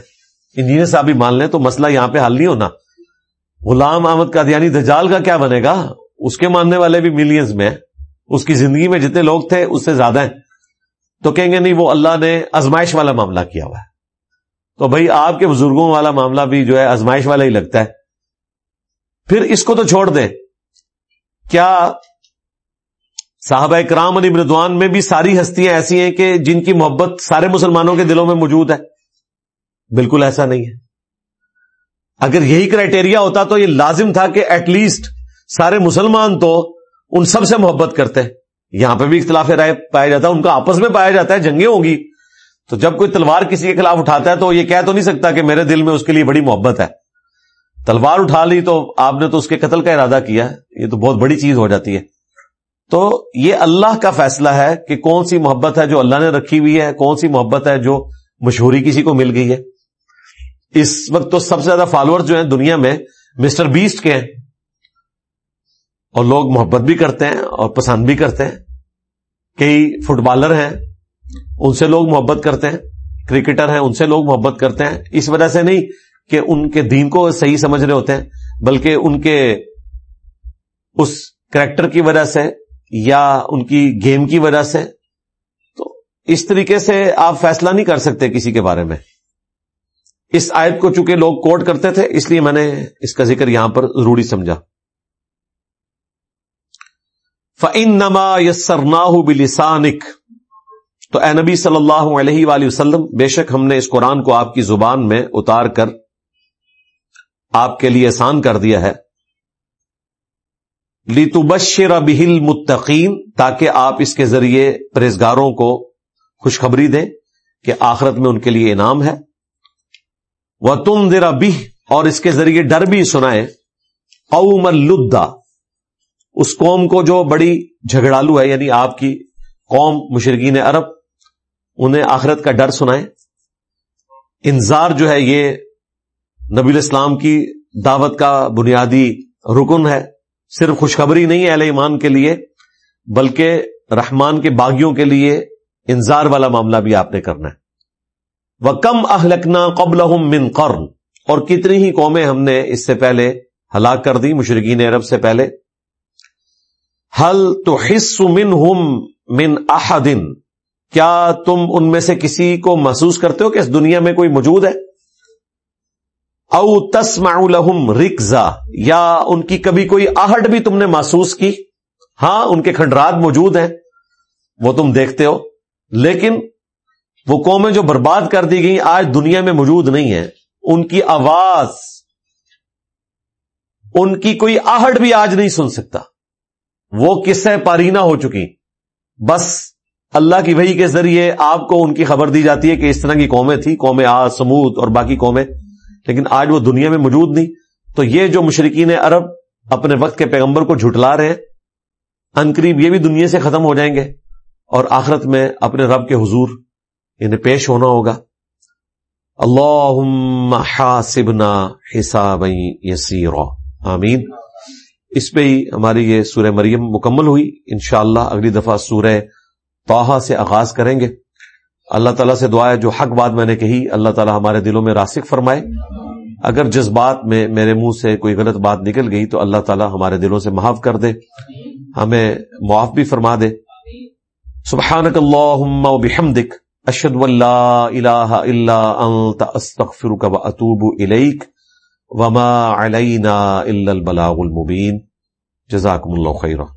انجینئر صاحب بھی مان لیں تو مسئلہ یہاں پہ حل نہیں ہونا۔ غلام احمد قادیانی یعنی دجال کا کیا بنے گا؟ اس کے ماننے والے بھی ملینز میں اس کی زندگی میں جتنے لوگ تھے، اس سے زیادہ ہیں۔ تو کہیں گے نہیں، وہ اللہ نے ازمائش والا معاملہ کیا ہوا ہے۔ تو بھائی، آپ کے بزرگوں والا معاملہ بھی جو ہے ازمائش والا ہی لگتا ہے۔ پھر اس کو تو چھوڑ دیں۔ کیا صحابہ کرام علی مردوان میں بھی ساری ہستیاں ایسی ہیں کہ جن کی محبت سارے مسلمانوں کے دلوں میں موجود ہے۔ بالکل ایسا نہیں ہے۔ اگر یہی کرائٹیریا ہوتا تو یہ لازم تھا کہ ایٹ لیسٹ سارے مسلمان تو ان سب سے محبت کرتے۔ ہیں یہاں پہ بھی اختلاف رائے پایا جاتا ہے، ان کا آپس میں پایا جاتا ہے، جنگیں ہوگی۔ تو جب کوئی تلوار کسی کے خلاف اٹھاتا ہے تو یہ کہہ تو نہیں سکتا کہ میرے دل میں اس کے لیے بڑی محبت ہے۔ تلوار اٹھا لی تو آپ نے تو اس کے قتل کا ارادہ کیا یہ تو بہت بڑی چیز ہو جاتی ہے۔ تو یہ اللہ کا فیصلہ ہے کہ کون سی محبت ہے جو اللہ نے رکھی ہوئی ہے، کون سی محبت ہے جو مشہوری کسی کو مل گئی ہے۔ اس وقت تو سب سے زیادہ فالوور جو ہیں دنیا میں مسٹر بیسٹ کے ہیں۔ اور لوگ محبت بھی کرتے ہیں اور پسند بھی کرتے ہیں۔ کئی فٹ بالر ہیں، ان سے لوگ محبت کرتے ہیں۔ کرکٹر ہیں، ان سے لوگ محبت کرتے ہیں۔ اس وجہ سے نہیں کہ ان کے دین کو صحیح سمجھ رہے ہوتے ہیں، بلکہ ان کے اس کریکٹر کی وجہ سے یا ان کی گیم کی وجہ سے؟ تو اس طریقے سے آپ فیصلہ نہیں کر سکتے کسی کے بارے میں۔ اس آیت کو چونکہ لوگ کوٹ کرتے تھے، اس لیے میں نے اس کا ذکر یہاں پر ضروری سمجھا۔ فعن نما یسرنا بلسانک تو اے نبی صلی اللہ علیہ وآلہ وسلم، بے شک ہم نے اس قرآن کو آپ کی زبان میں اتار کر آپ کے لیے آسان کر دیا ہے۔ لیتبشر بہل متقین تاکہ آپ اس کے ذریعے پرہزگاروں کو خوشخبری دیں کہ آخرت میں ان کے لیے انعام ہے۔ وہ تم ذرا بہ اور اس کے ذریعے ڈر بھی سنائے قوم الدا اس قوم کو جو بڑی جھگڑالو ہے یعنی آپ کی قوم مشرقین عرب، انہیں آخرت کا ڈر سنائے انظار جو ہے، یہ نبی الاسلام کی دعوت کا بنیادی رکن ہے۔ صرف خوشخبری نہیں ہے اہل ایمان کے لیے، بلکہ رحمان کے باغیوں کے لیے انظار والا معاملہ بھی آپ نے کرنا ہے۔ وہ کم اہلکنا قبل من قرن۔ اور کتنی ہی قومیں ہم نے اس سے پہلے ہلاک کر دی مشرقین عرب سے پہلے۔ حل تو حص من ہم من احدن کیا تم ان میں سے کسی کو محسوس کرتے ہو کہ اس دنیا میں کوئی موجود ہے؟ او تسمع لهم رکزا، یا ان کی کبھی کوئی آہٹ بھی تم نے محسوس کی؟ ہاں ان کے کھنڈرات موجود ہیں، وہ تم دیکھتے ہو، لیکن وہ قومیں جو برباد کر دی گئی آج دنیا میں موجود نہیں ہیں۔ ان کی آواز، ان کی کوئی آہٹ بھی آج نہیں سن سکتا۔ وہ کس سے پارینہ ہو چکی۔ بس اللہ کی وحی کے ذریعے آپ کو ان کی خبر دی جاتی ہے کہ اس طرح کی قومیں تھیں، قومیں آ سمود اور باقی قومیں۔ لیکن آج وہ دنیا میں موجود نہیں۔ تو یہ جو مشرقین عرب اپنے وقت کے پیغمبر کو جھٹلا رہے ہیں قریب یہ بھی دنیا سے ختم ہو جائیں گے اور آخرت میں اپنے رب کے حضور انہیں پیش ہونا ہوگا۔ اللہ حاسبنا حساب یسیرا۔ آمین۔ اس پہ ہی ہماری یہ سورہ مریم مکمل ہوئی۔ انشاءاللہ اگلی دفعہ سورہ توحا سے آغاز کریں گے۔ اللہ تعالیٰ سے دعا ہے، جو حق بات میں نے کہی، اللہ تعالیٰ ہمارے دلوں میں راسک فرمائے۔ اگر جس بات میں میرے منہ سے کوئی غلط بات نکل گئی تو اللہ تعالیٰ ہمارے دلوں سے محاف کر دے۔ ہمیں معاف بھی فرما دے۔ سبحانک اللہم و بحمدک اشد واللہ الہ الا انت، استغفرک و اتوب الیک۔ وما علینا الا البلاغ المبین۔ جزاکم اللہ خیرہ